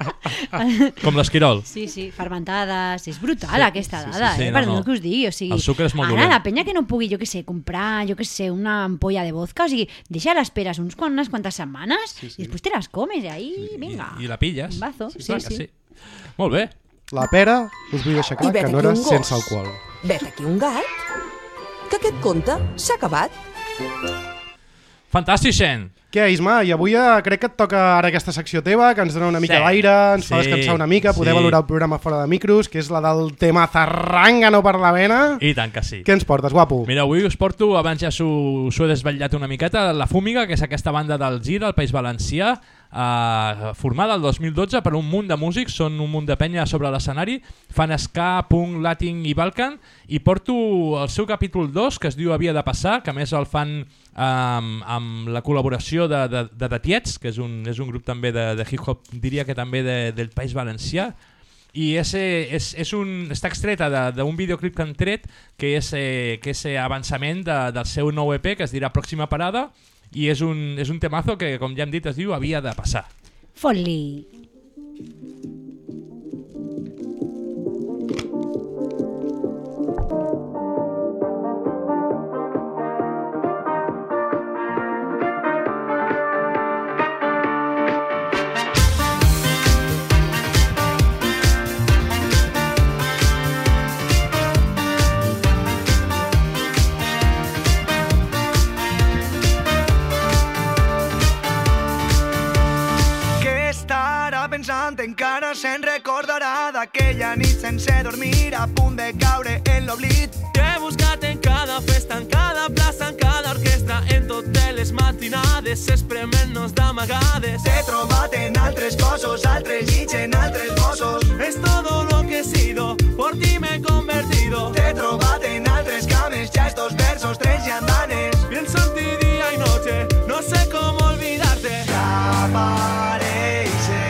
D: Com l'esquirol.
A: Sí, sí, fermentades... És brutal aquesta
D: sí,
A: dada,
D: sí,
A: eh?
D: no,
A: Perdó
D: no.
A: que us digui, o sigui...
D: El sucre és molt
A: ara
D: dolent.
A: la penya que no pugui, jo que sé, comprar, jo que sé, una ampolla de vodka, o sigui, deixa les peres uns, quan- unes quantes setmanes i després te les comes i ahí, vinga.
D: I, I la pilles.
A: Un bazo, sí,
D: clar
A: sí.
D: que Molt bé.
E: La pera, us vull deixar clar que no era sense alcohol.
H: Vet aquí un gat. Que aquest conte s'ha acabat.
D: Fantàstic, Xen.
E: Què, Isma? I avui eh, crec que et toca ara aquesta secció teva, que ens dona una mica
D: Sí.
E: d'aire, ens fa
D: Sí,
E: descansar una mica, poder
D: sí.
E: valorar el programa fora de micros, que és la del tema zarrangano per la vena.
D: I tant que sí.
E: Què ens portes, guapo?
D: Mira, avui us porto, abans ja s'ho s'ho he desvetllat una miqueta, La Fúmiga, que és aquesta banda del Gir, del País Valencià, eh, formada el 2012 per un munt de músics, són un munt de penya sobre l'escenari, fan ska, punk, latin i balkan, i porto el seu capítol 2, que es diu Havia de passar, que més el fan eh, amb, amb la col·laboració de, de, de The Tiets, que és un, és un grup també de, de hip-hop, diria que també de, del País Valencià, i és, eh, és, és un, està extreta de- d'un videoclip que han tret que és, eh, que és eh, avançament de, del seu nou EP que es dirà Pròxima Parada i és un, és un temazo que com ja hem dit es diu Havia de
A: Fot-li.
I: Encara se'n recordarà d'aquella nit sense dormir a punt de caure en l'oblit.
B: T'he buscat en cada festa, en cada plaça, en cada orquestra, en totes les vegades esprement-nos d'amagades.
I: T'he trobat en altres cossos, altres llits en altres bossos.
B: Es todo lo que he sido, por ti me he convertido.
I: T'he trobat en altres cames, ja estos versos, tres andanes.
B: Pienso en ti día y noche, no sé cómo olvidarte.
I: Apareixer, o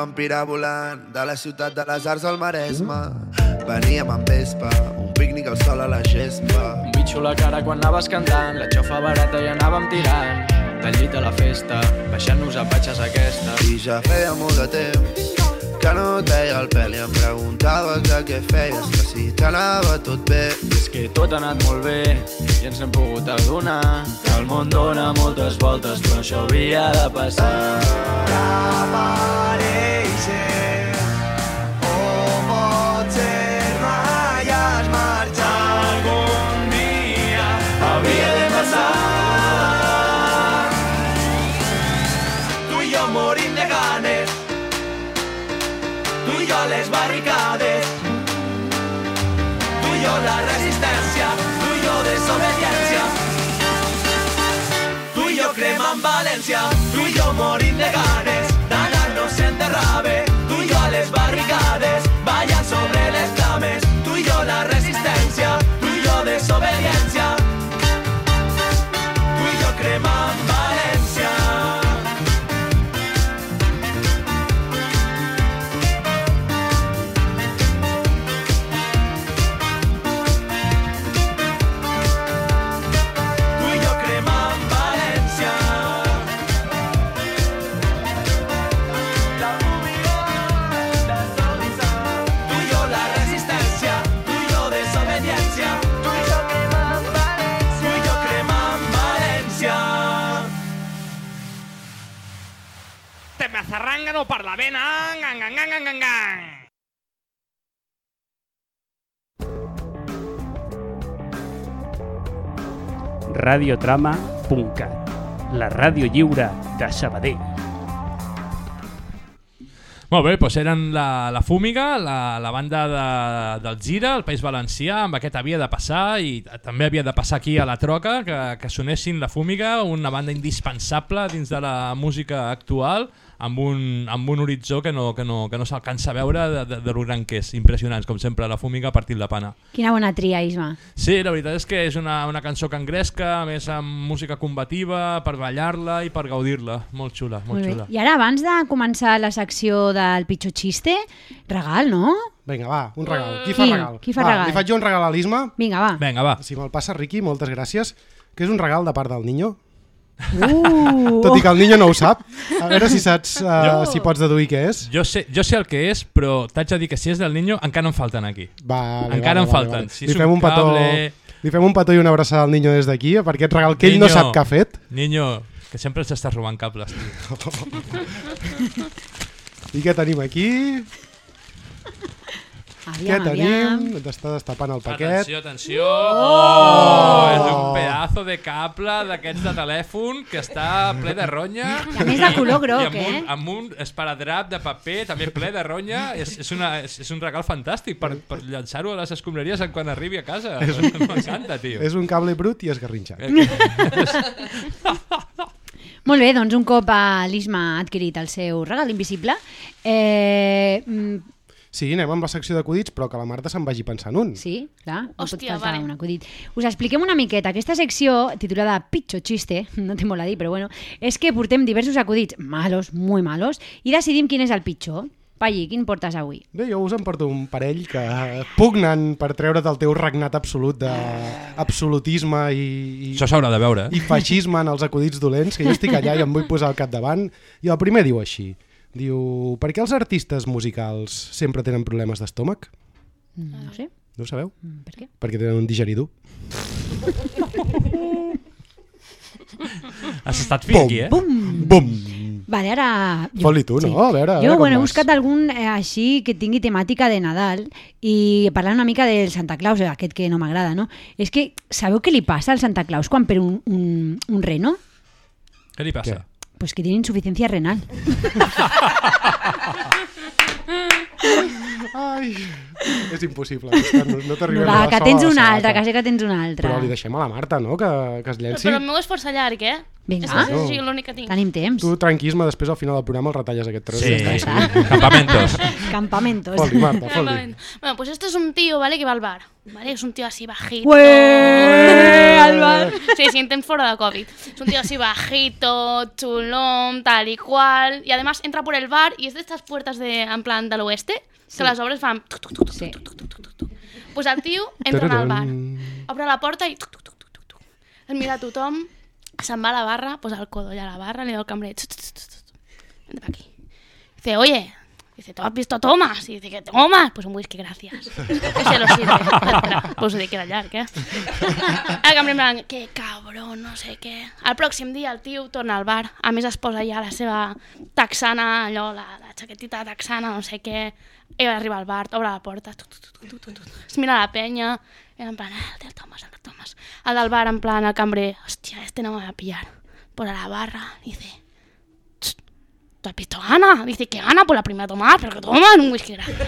I: i, i
J: vam pirar volant de la ciutat de les arts al Maresme. Veníem amb vespa, un pícnic al sol a la gespa.
K: Un bitxo a la cara quan anaves cantant, la xofa barata i anàvem tirant. Del llit a la festa, baixant-nos a patxes aquesta.
J: I ja feia molt de temps que no et veia el pèl i em preguntaves de què feies, que si t'anava tot bé.
K: És que tot ha anat molt bé i ens hem pogut adonar que el món dona moltes voltes, però això havia de passar.
I: Apareixer, o
L: radiotrama.cat La ràdio lliure de Sabadell.
D: Molt bé, doncs eren la, la Fúmiga, la, la banda de, del Gira, el País Valencià, amb aquest havia de passar i també havia de passar aquí a la Troca, que, que sonessin la Fúmiga, una banda indispensable dins de la música actual, amb un, amb un horitzó que no, que no, que no s'alcança a veure de, de, de lo gran que és. Impressionants, com sempre, la Fúmiga partint la pana.
A: Quina bona tria, Isma.
D: Sí, la veritat és que és una, una cançó que engresca, a més amb música combativa, per ballar-la i per gaudir-la. Molt xula, molt,
A: Molt bé.
D: xula.
A: I ara, abans de començar la secció del pitjor xiste, regal, no?
E: Vinga, va, un regal. Qui fa regal?
A: Qui fa
E: va,
A: regal?
E: Li faig jo un regal a l'Isma.
A: Vinga, va.
D: Vinga, va.
E: Si me'l passa, Riqui, moltes gràcies. Que és un regal de part del Niño.
A: Uh!
E: Tot i que el Niño no ho sap. A veure si saps, uh,
D: Jo-
E: si pots deduir què és.
D: Jo sé, jo sé el que és, però t'haig de dir que si és del Niño encara en falten aquí.
E: Vale,
D: encara
E: vale,
D: en falten.
E: vale, vale.
D: Si
E: li fem
D: un
E: un petó,
D: cable-
E: li fem un petó i una abraçada al Niño des d'aquí per aquest regal que ell no
D: Niño,
E: sap què ha fet.
D: Niño, que sempre ens estàs robant cables, tio.
E: I què tenim aquí?
A: Aviam,
E: què tenim? T'està destapant el paquet.
D: Atenció, atenció. Oh! És un pedazo de cable d'aquests de telèfon que està ple de ronya.
A: I a més de color groc,
D: I amb un,
A: eh?
D: amb un esparadrap de paper també ple de ronya. És, és, una, és, és un regal fantàstic per, per llançar-ho a les escombraries en quan arribi a casa. M'encanta, tio.
E: És un cable brut i esgarrinxat.
A: Molt bé, doncs un cop eh, l'Isma ha adquirit el seu regal invisible, eh, mm,
E: Sí, anem amb la secció d'acudits, però que la Marta se'n vagi pensant un.
A: Sí, clar, no pot
F: Hòstia,
A: faltar
F: vale.
A: un acudit. Us expliquem una miqueta. Aquesta secció, titulada Pitxo Chiste, no té molt a dir, però bueno, és que portem diversos acudits malos, muy malos, i decidim quin és el pitjor. Palli, quin portes avui?
E: Bé, jo us en porto un parell que pugnen per treure't el teu regnat absolut d'absolutisme i, i,
D: Això s'haurà de veure.
E: i feixisme en els acudits dolents, que jo estic allà i em vull posar al capdavant. I el primer diu així. Diu, per què els artistes musicals sempre tenen problemes d'estómac?
A: No sé.
E: No ho sabeu?
A: Mm, Per què?
E: Perquè tenen un digeridor.
D: Has estat fi aquí, eh?
A: Bum!
E: Bum!
A: Vale, ara...
E: Fot-li tu, no? A veure, a
A: Jo,
E: veure
A: bueno, he buscat algun eh, així que tingui temàtica de Nadal i parlar una mica del Santa Claus, eh, aquest que no m'agrada, no? És que sabeu què li passa al Santa Claus quan per un, un, un reno?
D: Què li passa?
A: Pues que tiene insuficiencia renal.
E: és impossible. No, no
A: Va, que tens una
E: sabata.
A: altra, que sé que tens una altra.
E: Però li deixem a la Marta, no?, que, que es llenci.
F: Però el meu és força llarg, eh?
A: Vinga.
F: És, és
E: No.
F: així l'únic que tinc.
A: Tenim temps.
E: Tu, tranquisme, després al final del programa el retalles aquest tros.
D: Sí,
E: ja està.
D: sí. Campamentos.
A: Campamentos.
E: Fot-li, Marta.
F: Campament. Bueno, pues este es un tío, ¿vale? Que va al bar. ¿Vale? Es un tío así bajito.
A: Ué, al bar.
F: Sí, sí, en fuera de COVID. Es un tío así bajito, chulón, tal y cual. Y además entra por el bar y es de estas puertas de, en plan del oeste, que las obres van... tuc, tuc, tuc,
A: Sí.
F: Pues el tio entra en el bar, obre la porta i... tuc, tuc, tuc, tuc, tuc. Es mira a tothom, se'n va a la barra, posa el codo allà a la barra, li diu al cambrer... "Tut, tut, tut, tut, tut. Vente pa aquí. Dice, oye, dice, ¿tú has visto a? Y dice, ¿qué Thomas? Pues un whisky, gracias. Y se lo sirve. Pues dic que era llarg, eh? El cambrer en plan, cabrón, no sé què. El pròxim dia el tio torna al bar, a més es posa ja la seva texana, allò, la, la xaquetita texana, no sé què, i arriba al bar, obre la porta, tu, tu, tu, tu, tu, tu, es mira la penya, i en plan, ah, el del Thomas, el del Thomas. El del bar, en plan, el cambrer, hòstia, este no me va a pillar. Por a la barra, dice, "Tst, ¿tú has visto a Ana? Dice, que Ana? Pues la primera tomar, pero que toman un whisky grande.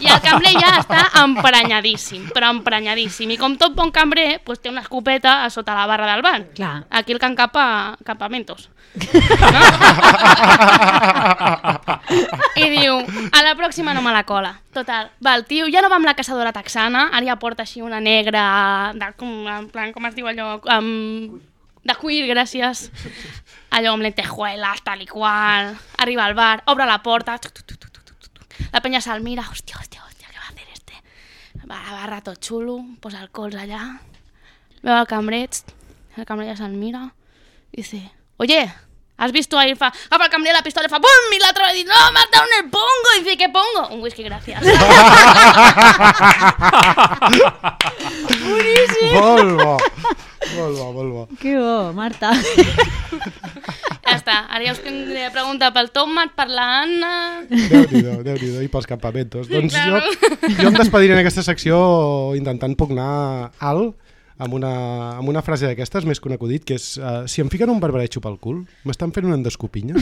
F: I el cambrer ja està emprenyadíssim, però emprenyadíssim. I com tot bon cambrer, pues, té una escopeta a sota la barra del bar.
A: Clar.
F: Aquí el can capa campamentos. I diu, a la pròxima no me la cola. Total, va, el tio ja no va amb la caçadora texana, ara ja porta així una negra, de, com, en plan, com es diu allò, um, de cuir, gràcies. Allò amb lentejuelas, tal i qual. Arriba al bar, obre la porta, la penya se'l mira, hòstia, hòstia, hòstia, què va fer este? Va a la barra tot xulo, posa el cols allà, veu el cambrer, el cambrer ja se'l mira, dice, oye, ¿has visto ahí? Fa, agafa el cambrer la pistola y fa ¡pum! Y la otra le dice, no, me has dado en el pongo. Y dice, ¿qué pongo? Un whisky, gracias.
E: Molt bo. Molt bo, molt bo.
A: Que bo, Marta.
F: ja està. Ara ja us tindré pregunta pel Tomat, per la Anna...
E: Déu-n'hi-do, déu nhi déu i pels campamentos. Doncs jo,
F: Claro.
E: jo em despediré en aquesta secció intentant pugnar alt amb una, amb una frase d'aquestes, més que un acudit, que és uh, si em fiquen un barbaretxo pel cul, m'estan fent una endoscopinya?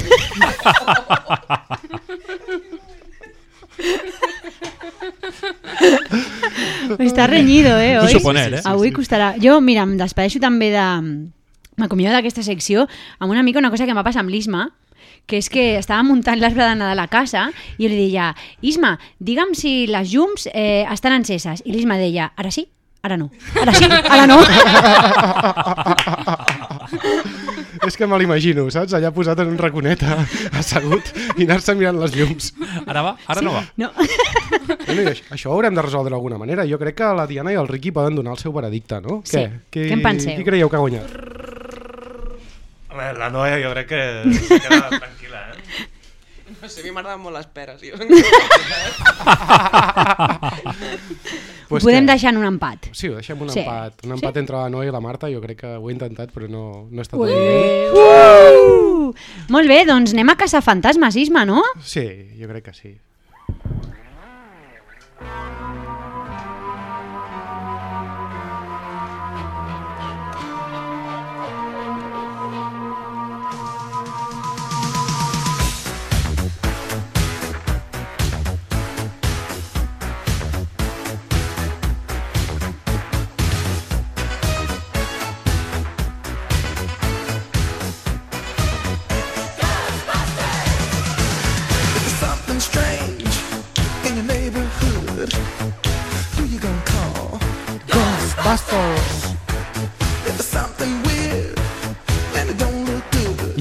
A: Està renyido, eh, oi?
D: suponer, eh?
A: Avui costarà. Jo, mira, em despedeixo també de... M'acomiado d'aquesta secció amb una mica una cosa que em va passar amb l'Isma, que és que estava muntant l'arbre de Nadal a casa i jo li deia, Isma, digue'm si les llums eh, estan enceses. I l'Isma deia, ara sí, ara no. Ara sí, ara no.
E: és que me l'imagino, saps? Allà posat en un raconet a- assegut i anar-se mirant les llums.
D: Ara va? Ara
A: Sí?
D: no va?
A: No.
E: Bueno, això, això ho haurem de resoldre d'alguna manera. Jo crec que la Diana i el Riqui poden donar el seu veredicte, no?
A: Sí.
E: Què? Qui,
A: Què en penseu?
E: Qui creieu que ha guanyat?
M: La Noia jo crec que s'ha quedat tranquil·la, eh?
N: No sé, a mi m'agraden molt les peres. Jo.
A: Ho podem deixar en un empat.
E: Sí, ho deixem un
A: Sí.
E: empat. Un empat
A: Sí?
E: entre la Noa i la Marta. Jo crec que ho he intentat, però no, no he estat tan.
A: Uh! Molt bé, doncs anem a caçar fantasmes, Isma, no?
E: Sí, jo crec que sí.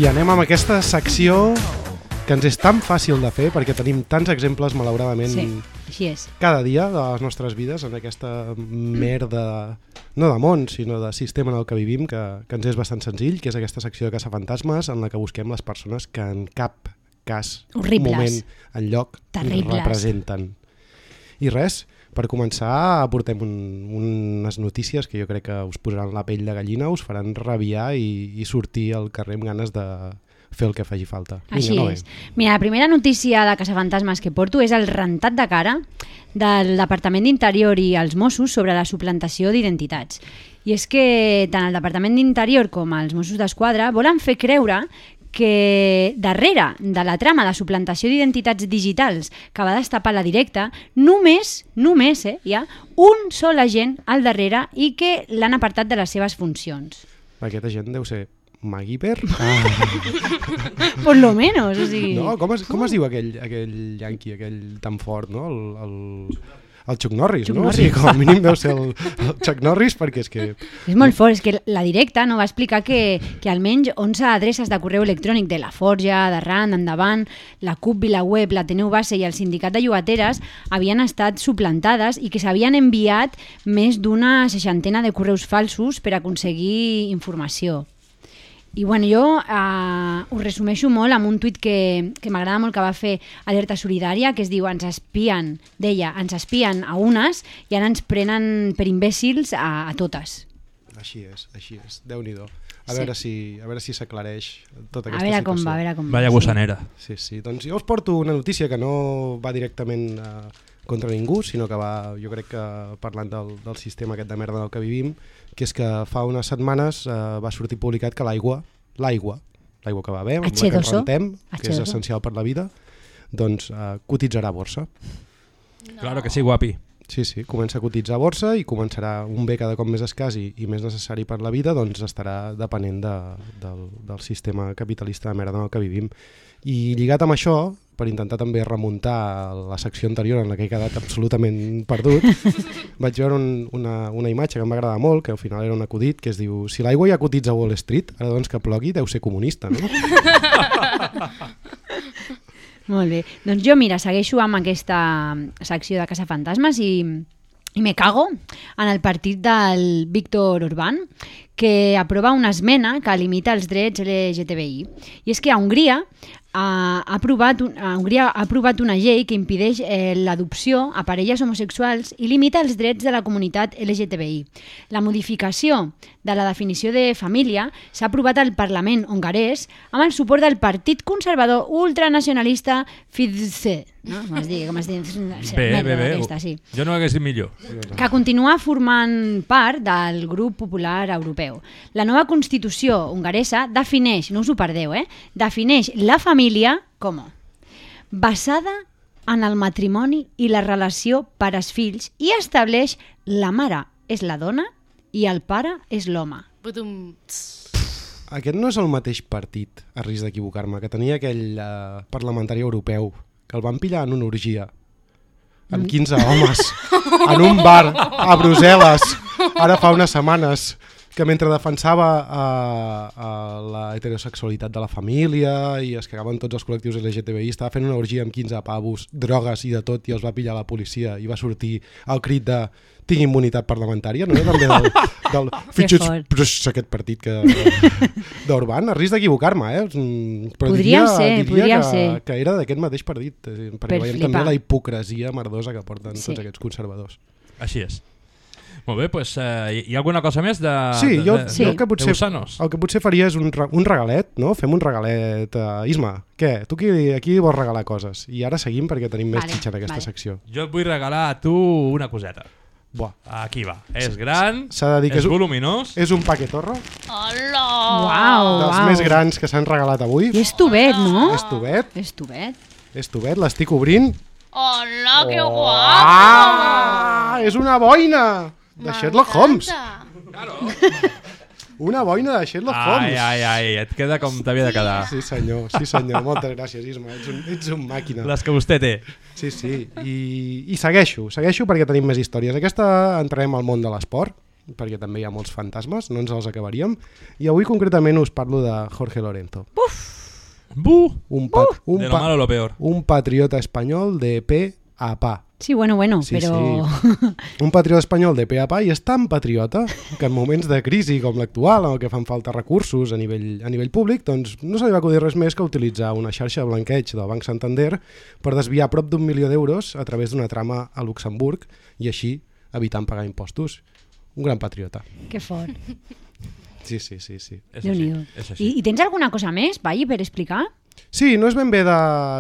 E: I anem amb aquesta secció que ens és tan fàcil de fer perquè tenim tants exemples, malauradament,
A: Sí, així és.
E: cada dia de les nostres vides en aquesta merda, no de món, sinó de sistema en el que vivim, que, que ens és bastant senzill, que és aquesta secció de Caça Fantasmes en la que busquem les persones que en cap escàs
A: Horribles.
E: moment en lloc
A: Terribles.
E: representen. I res, per començar portem un, unes notícies que jo crec que us posaran la pell de gallina, us faran rabiar i, i sortir al carrer amb ganes de fer el que faci falta.
A: Així
E: Noé.
A: és. Mira, la primera notícia de Caçafantasmes que porto és el rentat de cara del Departament d'Interior i els Mossos sobre la suplantació d'identitats. I és que tant el Departament d'Interior com els Mossos d'Esquadra volen fer creure que darrere de la trama de suplantació d'identitats digitals que va destapar la directa, només, només eh, hi ha un sol agent al darrere i que l'han apartat de les seves funcions.
E: Aquesta gent deu ser MacGyver? Ah.
A: Por lo menos, o sigui...
E: No, com es, com es diu aquell, aquell yanqui, aquell tan fort, no? El, el, el Chuck Norris,
A: Chuck
E: no?
A: Norris.
E: O sigui, com a mínim deu ser el, el Chuck Norris perquè és que...
A: És molt fort, és que la directa no va explicar que, que almenys 11 adreces de correu electrònic de la Forja, de RAN, Endavant, la CUP, VilaWeb, l'Ateneu Base i el Sindicat de Llogateres havien estat suplantades i que s'havien enviat més d'una seixantena de correus falsos per aconseguir informació. I bueno, jo eh, ho resumeixo molt amb un tuit que, que m'agrada molt que va fer Alerta Solidària, que es diu ens espien, deia, ens espien a unes i ara ens prenen per imbècils a, a totes.
E: Així és, així és, déu nhi A
A: Sí.
E: veure si a veure si s'aclareix tota
A: A
E: aquesta
A: veure
E: situació.
A: com va, a veure com va.
D: Vaya gussanera.
E: Sí, sí. Doncs jo us porto una notícia que no va directament eh, contra ningú, sinó que va, jo crec que parlant del, del sistema aquest de merda en el que vivim, que és que fa unes setmanes eh, va sortir publicat que l'aigua, l'aigua, l'aigua que va bé, amb la que ens
A: H2O.
E: rentem, que és
A: H2O.
E: essencial per la vida, doncs eh, cotitzarà a borsa.
D: Claro que sí, guapi.
E: Sí, sí, comença a cotitzar a borsa i començarà un bé cada cop més escàs i, i més necessari per la vida, doncs estarà depenent de, del, del sistema capitalista de merda en el que vivim. I lligat amb això, per intentar també remuntar la secció anterior en la que he quedat absolutament perdut, vaig veure un, una, una imatge que em va agradar molt, que al final era un acudit, que es diu si l'aigua ja cotitza a Wall Street, ara doncs que plogui deu ser comunista, no?
A: Molt bé. Doncs jo, mira, segueixo amb aquesta secció de Casa Fantasmes i, i me cago en el partit del Víctor Orbán, que aprova una esmena que limita els drets LGTBI. I és que a Hongria ha, ha, aprovat, un- a Hongria ha aprovat una llei que impedeix eh, l'adopció a parelles homosexuals i limita els drets de la comunitat LGTBI. La modificació de la definició de família s'ha aprovat al Parlament hongarès amb el suport del Partit Conservador Ultranacionalista Fidesz. No? Com es digui, com es digui.
D: Bé, bé, bé.
A: Aquesta, sí
D: Jo no hagués dit millor.
A: que continua formant part del grup popular europeu. La nova Constitució hongaresa defineix, no us ho perdeu, eh? defineix la família com basada en el matrimoni i la relació pares-fills i estableix la mare és la dona i el pare és l'home.
E: Aquest no és el mateix partit, a risc d'equivocar-me, que tenia aquell eh, parlamentari europeu, que el van pillar en una orgia, amb 15 homes, en un bar a Brussel·les, ara fa unes setmanes, que mentre defensava eh, eh, la heterosexualitat de la família i es cagaven tots els col·lectius LGTBI, estava fent una orgia amb 15 pavos, drogues i de tot, i els va pillar la policia i va sortir el crit de tinc immunitat parlamentària, no? També del, del és aquest partit que d'Orban, a risc d'equivocar-me, eh? Mm, Però
A: Podria
E: diria,
A: ser,
E: diria
A: podria
E: que,
A: ser.
E: que era d'aquest mateix partit, eh, perquè
A: Per
E: veiem
A: flipar.
E: també la hipocresia merdosa que porten
A: Sí.
E: tots aquests conservadors.
D: Així és. Molt bé, doncs, eh, hi ha alguna cosa més de,
E: Sí,
D: de,
E: jo,
D: de,
E: jo el, que potser, el que potser faria és un, un regalet, no? Fem un regalet. Uh, Isma, què? Tu aquí, aquí vols regalar coses. I ara seguim perquè tenim més
A: Vale,
E: xitxa en aquesta
A: vale.
E: secció.
D: Jo et vull regalar a tu una coseta.
E: Buah.
D: Aquí va. És gran,
E: S'ha de dir que
D: és
E: és, un-
D: voluminós.
E: és un paquetorro
F: Hola!
A: Uau,
E: dels
A: uau.
E: més grans que s'han regalat avui.
A: I és tubet, no?
E: És tubet,
A: És tubet.
E: és tubet, l'estic obrint.
F: Hola, que guapo!
E: Ah, és una boina de Sherlock Holmes. Una boina de Sherlock
D: Ai,
E: Holmes.
D: ai, ai, et queda com t'havia de quedar.
E: Sí senyor, sí senyor, moltes gràcies Isma, ets un, ets un màquina.
D: Les que vostè té.
E: Sí, sí, i, i segueixo, segueixo perquè tenim més històries. Aquesta entrarem al món de l'esport, perquè també hi ha molts fantasmes, no ens els acabaríem, i avui concretament us parlo de Jorge Lorenzo.
D: Bu!
E: Un, pat, un,
D: De lo malo a lo peor.
E: un patriota espanyol de P a pa.
A: Sí, bueno, bueno,
E: Sí,
A: però...
E: sí. Un patriota espanyol de pe a pa i és tan patriota que en moments de crisi com l'actual, en el que fan falta recursos a nivell, a nivell públic, doncs no se li va acudir res més que utilitzar una xarxa de blanqueig del Banc Santander per desviar prop d'un milió d'euros a través d'una trama a Luxemburg i així evitant pagar impostos. Un gran patriota.
A: Que fort.
E: Sí, sí, sí. sí.
A: Déu-n'hi-do. I, I tens alguna cosa més, Valli, per explicar?
E: Sí, no és ben bé de,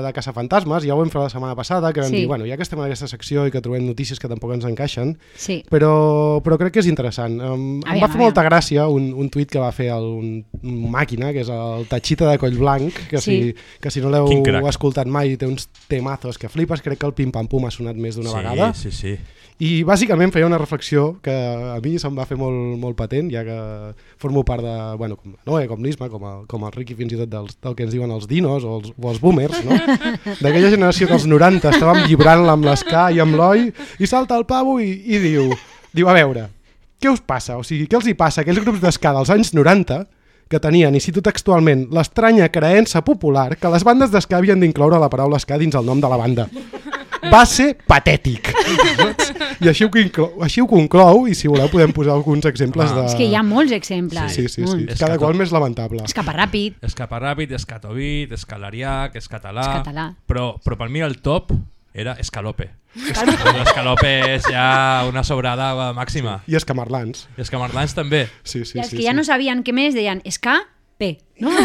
E: de caçafantasmes, ja ho vam fer la setmana passada, que vam
A: Sí.
E: dir, bueno, ja que estem en aquesta secció i que trobem notícies que tampoc ens encaixen,
A: Sí.
E: però, però crec que és interessant. Um, em
A: Aviam,
E: va fer
A: aviam.
E: molta gràcia un, un tuit que va fer el, un, un màquina, que és el Tachita de Collblanc, que,
D: Sí.
E: si, que si no l'heu escoltat mai té uns temazos que flipes, crec que el Pim Pam Pum ha sonat més d'una
D: Sí,
E: vegada.
D: sí, sí.
E: I bàsicament feia una reflexió que a mi se'm va fer molt, molt patent, ja que formo part de, bueno, com Noé, com l'Isma, com el, com el Ricky, fins i tot dels, del que ens diuen els dinos o els, o els boomers, no? D'aquella generació dels 90 estàvem llibrant-la amb l'Esca i amb l'Oi i salta el pavo i, i diu, diu, a veure, què us passa? O sigui, què els hi passa a aquells grups d'esca dels anys 90 que tenien, i cito textualment, l'estranya creença popular que les bandes d'esca havien d'incloure la paraula esca dins el nom de la banda. Va ser patètic. I així ho, conclou, així ho conclou, i si voleu podem posar alguns exemples de...
A: És que hi ha molts exemples.
E: Sí, sí, sí.
A: Molts.
E: Cada qual més lamentable.
A: Escapa ràpid.
D: Escapa ràpid, escatovit, escalariac, escatalà...
A: Escatalà.
D: Però, però per mi el top era escalope. L'escalope és ja una sobrada màxima.
E: I escamarlans.
D: I escamarlans també.
E: Sí,
A: I els que ja no sabien què més deien esca, P, no?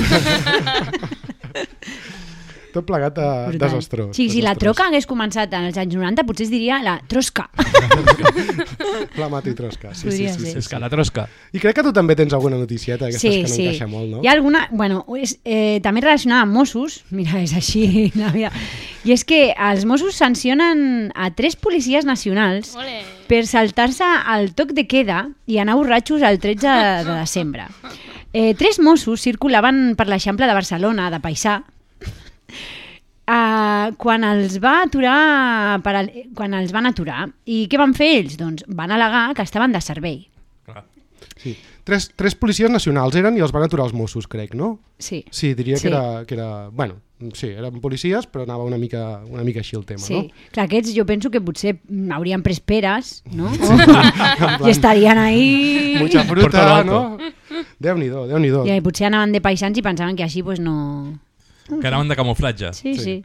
E: Tot plegat a
A: Brutal.
E: desastrós.
A: Sí, si la troca hagués començat als anys 90, potser es diria la trosca.
E: La mati trosca. Sí, sí,
A: Podria
E: sí, sí,
A: ser.
E: sí.
D: Escala trosca.
E: I crec que tu també tens alguna noticieta, aquestes
A: sí,
E: que no
A: sí.
E: encaixa molt, no?
A: Hi ha alguna... Bueno, és, eh, també relacionada amb Mossos, mira, és així la vida. I és que els Mossos sancionen a tres policies nacionals
F: Ole.
A: per saltar-se el toc de queda i anar borratxos el 13 de desembre. Eh, tres Mossos circulaven per l'Eixample de Barcelona, de Paisà, Uh, quan els va aturar per al, quan els van aturar i què van fer ells? Doncs van al·legar que estaven de servei
E: Sí. Tres, tres policies nacionals eren i els van aturar els Mossos, crec, no?
A: Sí.
E: Sí, diria
A: Sí.
E: Que, era, que era... Bueno, sí, eren policies, però anava una mica, una mica així el tema,
A: Sí,
E: no?
A: clar, aquests jo penso que potser haurien pres peres, no?
E: Plan-
A: I estarien ahí...
E: Mucha fruta, no? Déu-n'hi-do, Déu-n'hi-do.
A: I potser anaven de paisans i pensaven que així pues, no...
D: Que anaven de camuflatge.
A: Sí, sí. sí.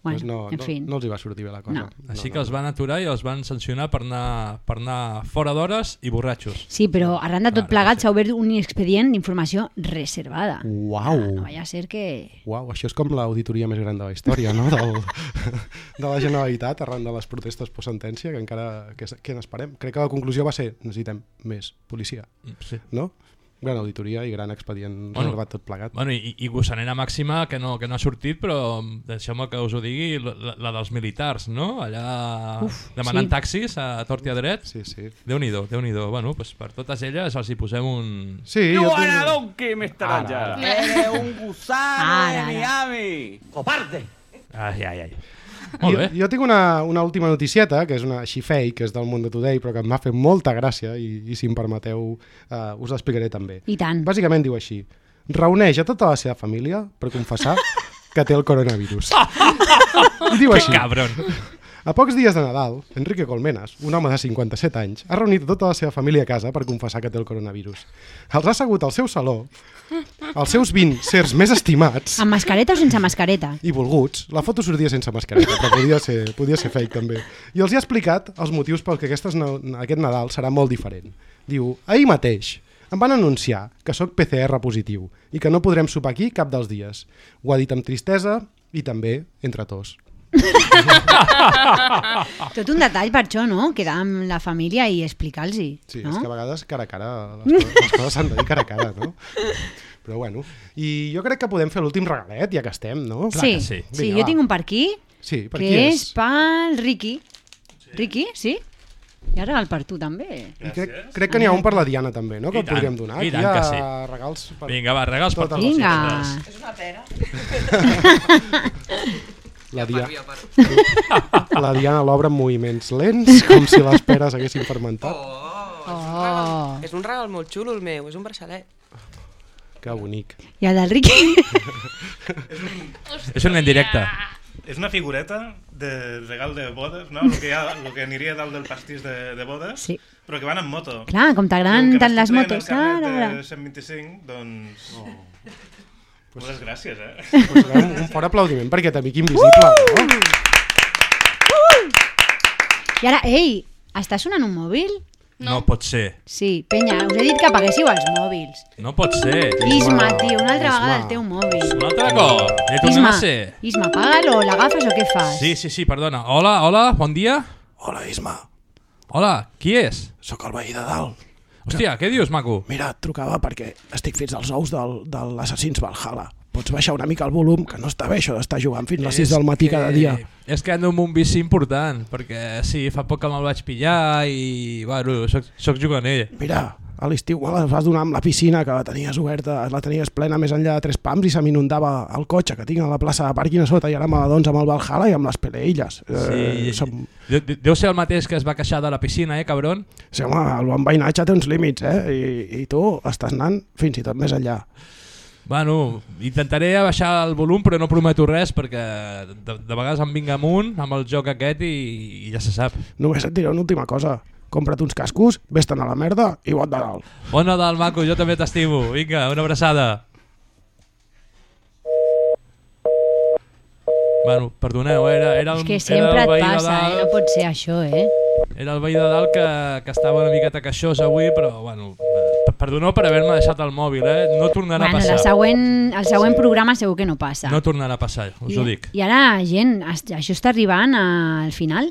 A: Bueno,
E: Pues no,
A: en
E: no,
A: fi.
E: no els hi va sortir bé la cosa.
A: No.
D: Així que els van aturar i els van sancionar per anar, per anar fora d'hores i borratxos.
A: Sí, però arran de tot plegat s'ha obert un expedient d'informació reservada.
E: Uau!
A: No vaya a ser que...
E: Uau, això és com l'auditoria més gran de la història, no? Del, de la Generalitat arran de les protestes per sentència, que encara... Que, que n'esperem? Crec que la conclusió va ser necessitem més policia,
D: Sí.
E: no? Gran auditoria i gran expedient
D: Bueno,
E: reservat tot plegat.
D: Bueno, i, i gossanera màxima que no, que no ha sortit, però deixeu-me que us ho digui, la, la dels militars, no? Allà
A: Uf,
D: demanant
A: sí.
D: taxis a tort i a dret.
E: Sí, sí.
D: Déu-n'hi-do, déu nhi déu Bueno, pues per totes elles els hi posem un...
E: Sí,
O: ¡Qué
E: jo tinc...
O: Donkey, Mr.
E: Ara,
O: Raya!
E: ara.
O: ¡Eres un gusano
A: Ara,
O: de Miami! ¡Cobarde!
D: Ai, ai, ai. Molt
E: Jo,
D: bé.
E: jo tinc una, una última noticieta, que és una així fake, que és del Mundo Today, però que em va fer molta gràcia i, i si em permeteu uh, us l'explicaré també.
A: I tant.
E: Bàsicament diu així, reuneix a tota la seva família per confessar que té el coronavirus. I diu
D: Que
E: així,
D: cabron.
E: A pocs dies de Nadal, Enrique Colmenas, un home de 57 anys, ha reunit tota la seva família a casa per confessar que té el coronavirus. Els ha assegut al seu saló, els seus 20 sers més estimats,
A: Amb mascareta o sense mascareta?
E: i volguts, la foto sortia sense mascareta, però podia ser, podia ser fake també. I els hi ha explicat els motius pels que aquestes, aquest Nadal serà molt diferent. Diu, ahir mateix em van anunciar que sóc PCR positiu i que no podrem sopar aquí cap dels dies. Ho ha dit amb tristesa i també entre tos.
A: Tot un detall per això, no? Quedar amb la família i explicar-los-hi.
E: Sí,
A: no?
E: és que a vegades cara a cara les coses, les coses s'han de dir cara a cara, no? Però bueno, i jo crec que podem fer l'últim regalet, ja que estem, no?
A: Sí, sí, sí jo tinc un per aquí,
E: Sí, per
A: que és,
E: és?
A: pel Ricky. Ricky, sí? Hi ha regal per tu, també.
E: I crec, crec que n'hi ha un per la Diana també, no? Que
D: I tant,
E: podríem donar.
D: i
E: Aquí
D: tant
E: hi ha
D: que sí.
E: regals per
D: Vinga, va, regals per
E: totes
D: tots.
A: Vinga.
E: les
N: És una pera.
E: La, dia...
N: Ja per-
E: la Diana l'obre amb moviments lents, com si les peres haguessin fermentat.
A: Oh.
N: És un regal molt xulo el meu, és un braçalet.
E: Que bonic.
A: I el del Ricky?
D: És un en directe.
M: És una figureta de regal de bodes, no? El que, ha, el que aniria dalt del pastís de, de bodes,
A: Sí.
M: però que van en moto.
A: Clar, com t'agraden tant les motos. ara.
M: de 125, doncs... Oh. Moltes gràcies, eh?
E: Pues un, un fort aplaudiment per aquest amic invisible.
A: Uh!
E: No?
A: I ara, ei, està sonant un mòbil?
D: No pot ser.
A: Sí, penya, us he dit que apaguéssiu els mòbils.
D: No pot ser.
A: Isma, tio, una altra vegada el teu mòbil.
D: Un altre cop. Ja
A: Isma,
D: a ser.
A: Isma, apaga'l o l'agafes o què fas?
D: Sí, sí, sí, perdona. Hola, hola, bon dia.
J: Hola, Isma.
D: Hola, qui és?
J: Sóc el veí de dalt.
D: Hòstia, què dius, maco?
J: Mira, et trucava perquè estic fins als ous del, de l'Assassins Valhalla. Pots baixar una mica el volum, que no està bé això d'estar jugant fins a les 6 del matí cada dia.
D: És que ando amb un vici important, perquè sí, fa poc que me'l vaig pillar i, bueno, soc, soc juganer.
J: Mira, a l'estiu les vas donar amb la piscina que la tenies oberta, la tenies plena més enllà de tres pams i se m'inundava el cotxe que tinc a la plaça de pàrquing a sota i ara me la amb el Valhalla i amb les peleilles.
D: Sí,
J: som...
D: de, de, deu ser el mateix que es va queixar de la piscina, eh, cabron?
J: Sí, home, el bon veïnatge té uns límits, eh? I, I tu estàs anant fins i tot més enllà.
D: Bueno, intentaré baixar el volum, però no prometo res, perquè de, de vegades em vinc amunt amb el joc aquest i, i ja se sap.
J: Només et diré una última cosa. Compra't uns cascos, vés-te'n a la merda i bon Nadal.
D: Bon Nadal, maco, jo també t'estimo. Vinga, una abraçada. Bueno, perdoneu, era, era el,
A: És que
D: era
A: sempre
D: el
A: et passa, eh? no pot ser això, eh?
D: Era el veí de dalt que, que estava una miqueta queixós avui, però bueno, eh, perdoneu per haver-me deixat el mòbil, eh? No tornarà
A: Bueno,
D: a
A: la
D: passar.
A: següent, el següent programa segur que no passa.
D: No tornarà a passar, us
A: I,
D: ho dic.
A: I ara, gent, això està arribant al final.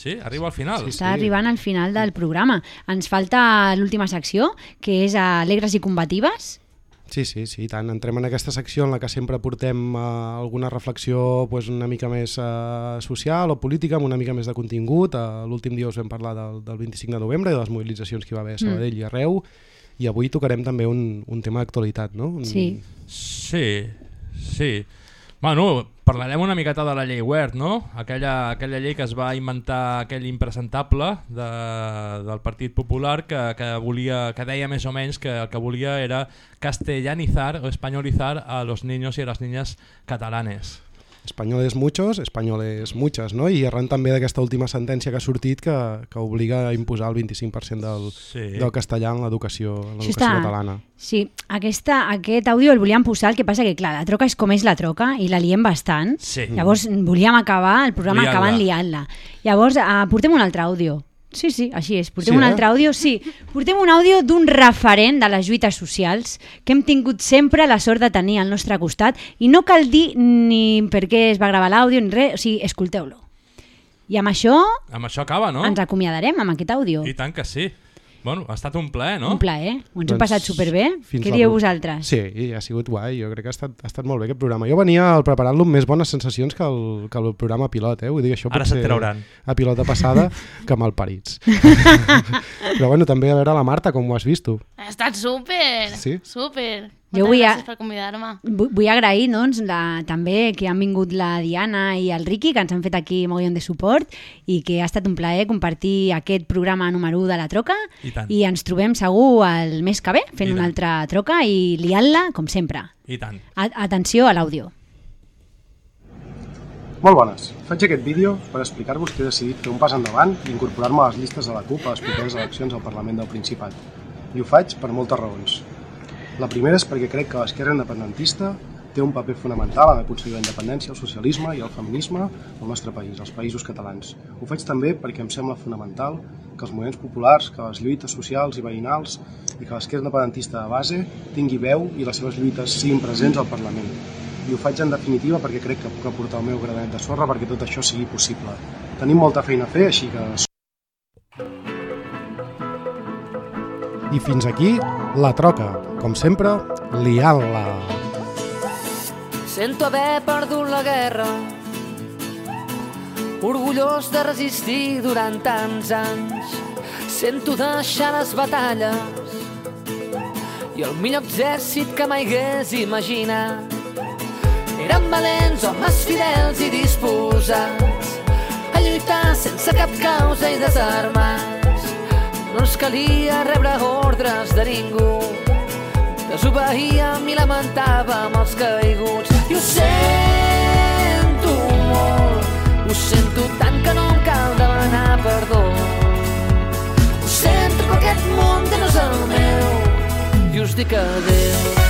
D: Sí, arriba al final.
A: Està arribant al final del programa. Ens falta l'última secció, que és Alegres i Combatives.
E: Sí, sí, sí, tant. Entrem en aquesta secció en la que sempre portem uh, alguna reflexió pues, una mica més uh, social o política, amb una mica més de contingut. Uh, L'últim dia us vam parlar del, del 25 de novembre i de les mobilitzacions que hi va haver a Sabadell mm. i arreu, i avui tocarem també un, un tema d'actualitat, no? Un-
A: Sí.
D: Sí, sí. Bueno, parlarem una miqueta de la llei Wert, no? Aquella, aquella llei que es va inventar aquell impresentable de, del Partit Popular que, que, volia, que deia més o menys que el que volia era castellanizar o españolizar a los niños y a las niñas catalanes.
E: Espanyoles muchos, espanyoles muchas, no? I arran també d'aquesta última sentència que ha sortit que, que obliga a imposar el 25% del,
D: Sí.
E: del castellà en l'educació en
A: Això
E: l'educació
A: està-
E: catalana.
A: Sí, aquesta, aquest àudio el volíem posar, el que passa que, clar, la troca és com és la troca i la liem bastant.
D: Sí.
A: Llavors volíem acabar el programa
D: Liant-la.
A: acabant liant-la. Llavors uh, portem un altre àudio. Sí, sí, així és. Portem
E: Sí,
A: un
E: eh?
A: altre àudio, sí. Portem un àudio d'un referent de les lluites socials que hem tingut sempre la sort de tenir al nostre costat i no cal dir ni per què es va gravar l'àudio ni res, o sigui, escolteu-lo. I amb això
D: Amb això acaba, no?
A: ens acomiadarem amb aquest àudio.
D: I tant que sí. Bueno, ha estat un plaer, no?
A: Un plaer. Ho ens hem
E: Doncs
A: passat superbé. Què dieu vosaltres?
E: Sí, i ha sigut guai, jo crec que ha estat, ha estat molt bé aquest programa. Jo venia al preparar-lo amb més bones sensacions que el, que el programa pilot, eh? Vull dir, això
D: Ara se't trauran.
E: a pilota passada que malparits. Però bueno, també a veure la Marta, com ho has vist tu.
F: Ha estat súper,
E: Sí?
F: Súper.
A: Jo
F: Moltes
A: vull a-
F: gràcies per convidar-me.
A: Vull vull agrair doncs, la, també que han vingut la Diana i el Riqui, que ens han fet aquí mogollon de suport i que ha estat un plaer compartir aquest programa número 1 de la Troca
D: I tant.
A: i ens trobem segur el mes que ve fent una altra Troca i liant-la com sempre.
D: I tant.
A: A atenció a l'àudio.
E: Molt bones. Faig aquest vídeo per explicar-vos que he decidit fer un pas endavant i incorporar-me a les llistes de la CUP a les properes eleccions al Parlament del Principat. I ho faig per moltes raons. La primera és perquè crec que l'esquerra independentista té un paper fonamental en aconseguir la independència, el socialisme i el feminisme al nostre país, als països catalans. Ho faig també perquè em sembla fonamental que els moviments populars, que les lluites socials i veïnals i que l'esquerra independentista de base tingui veu i les seves lluites siguin presents al Parlament. I ho faig en definitiva perquè crec que puc aportar el meu granet de sorra perquè tot això sigui possible. Tenim molta feina a fer, així que... I fins aquí la troca, com sempre, liant-la.
P: Sento haver perdut la guerra Orgullós de resistir durant tants anys. Sento deixar les batalles I el millor exèrcit que mai hagués imaginat. Eren valents, homes fidels i disposats A lluitar sense cap causa i desarmats no es calia rebre ordres de ningú. Desobeíem i lamentàvem els caiguts. I ho sento molt, ho sento tant que no em cal demanar perdó. Ho sento que aquest món ja no és el meu i us dic adéu.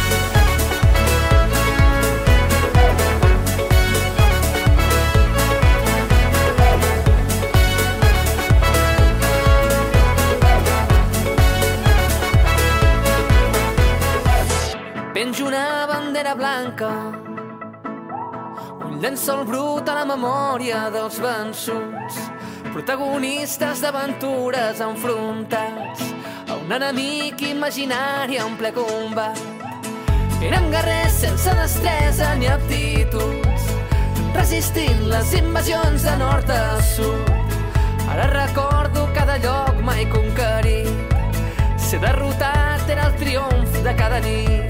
P: Penjo una bandera blanca un llençol brut a la memòria dels vençuts protagonistes d'aventures enfrontats a un enemic imaginari en ple combat. Érem guerrers sense destresa ni aptituds resistint les invasions de nord a sud. Ara recordo cada lloc mai conquerit. Ser derrotat era el triomf de cada nit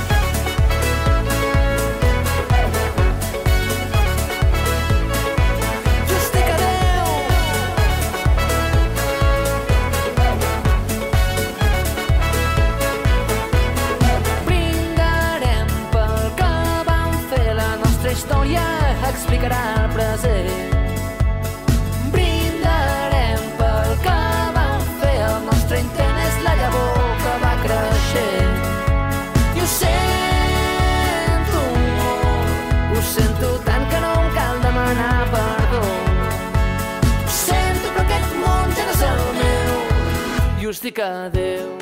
P: explicarà el present. Brindarem pel que vam fer el nostre intent és la llavor que va creixent. I ho sento ho sento tant que no em cal demanar perdó. Ho sento però aquest món ja no és el meu i us dic adéu.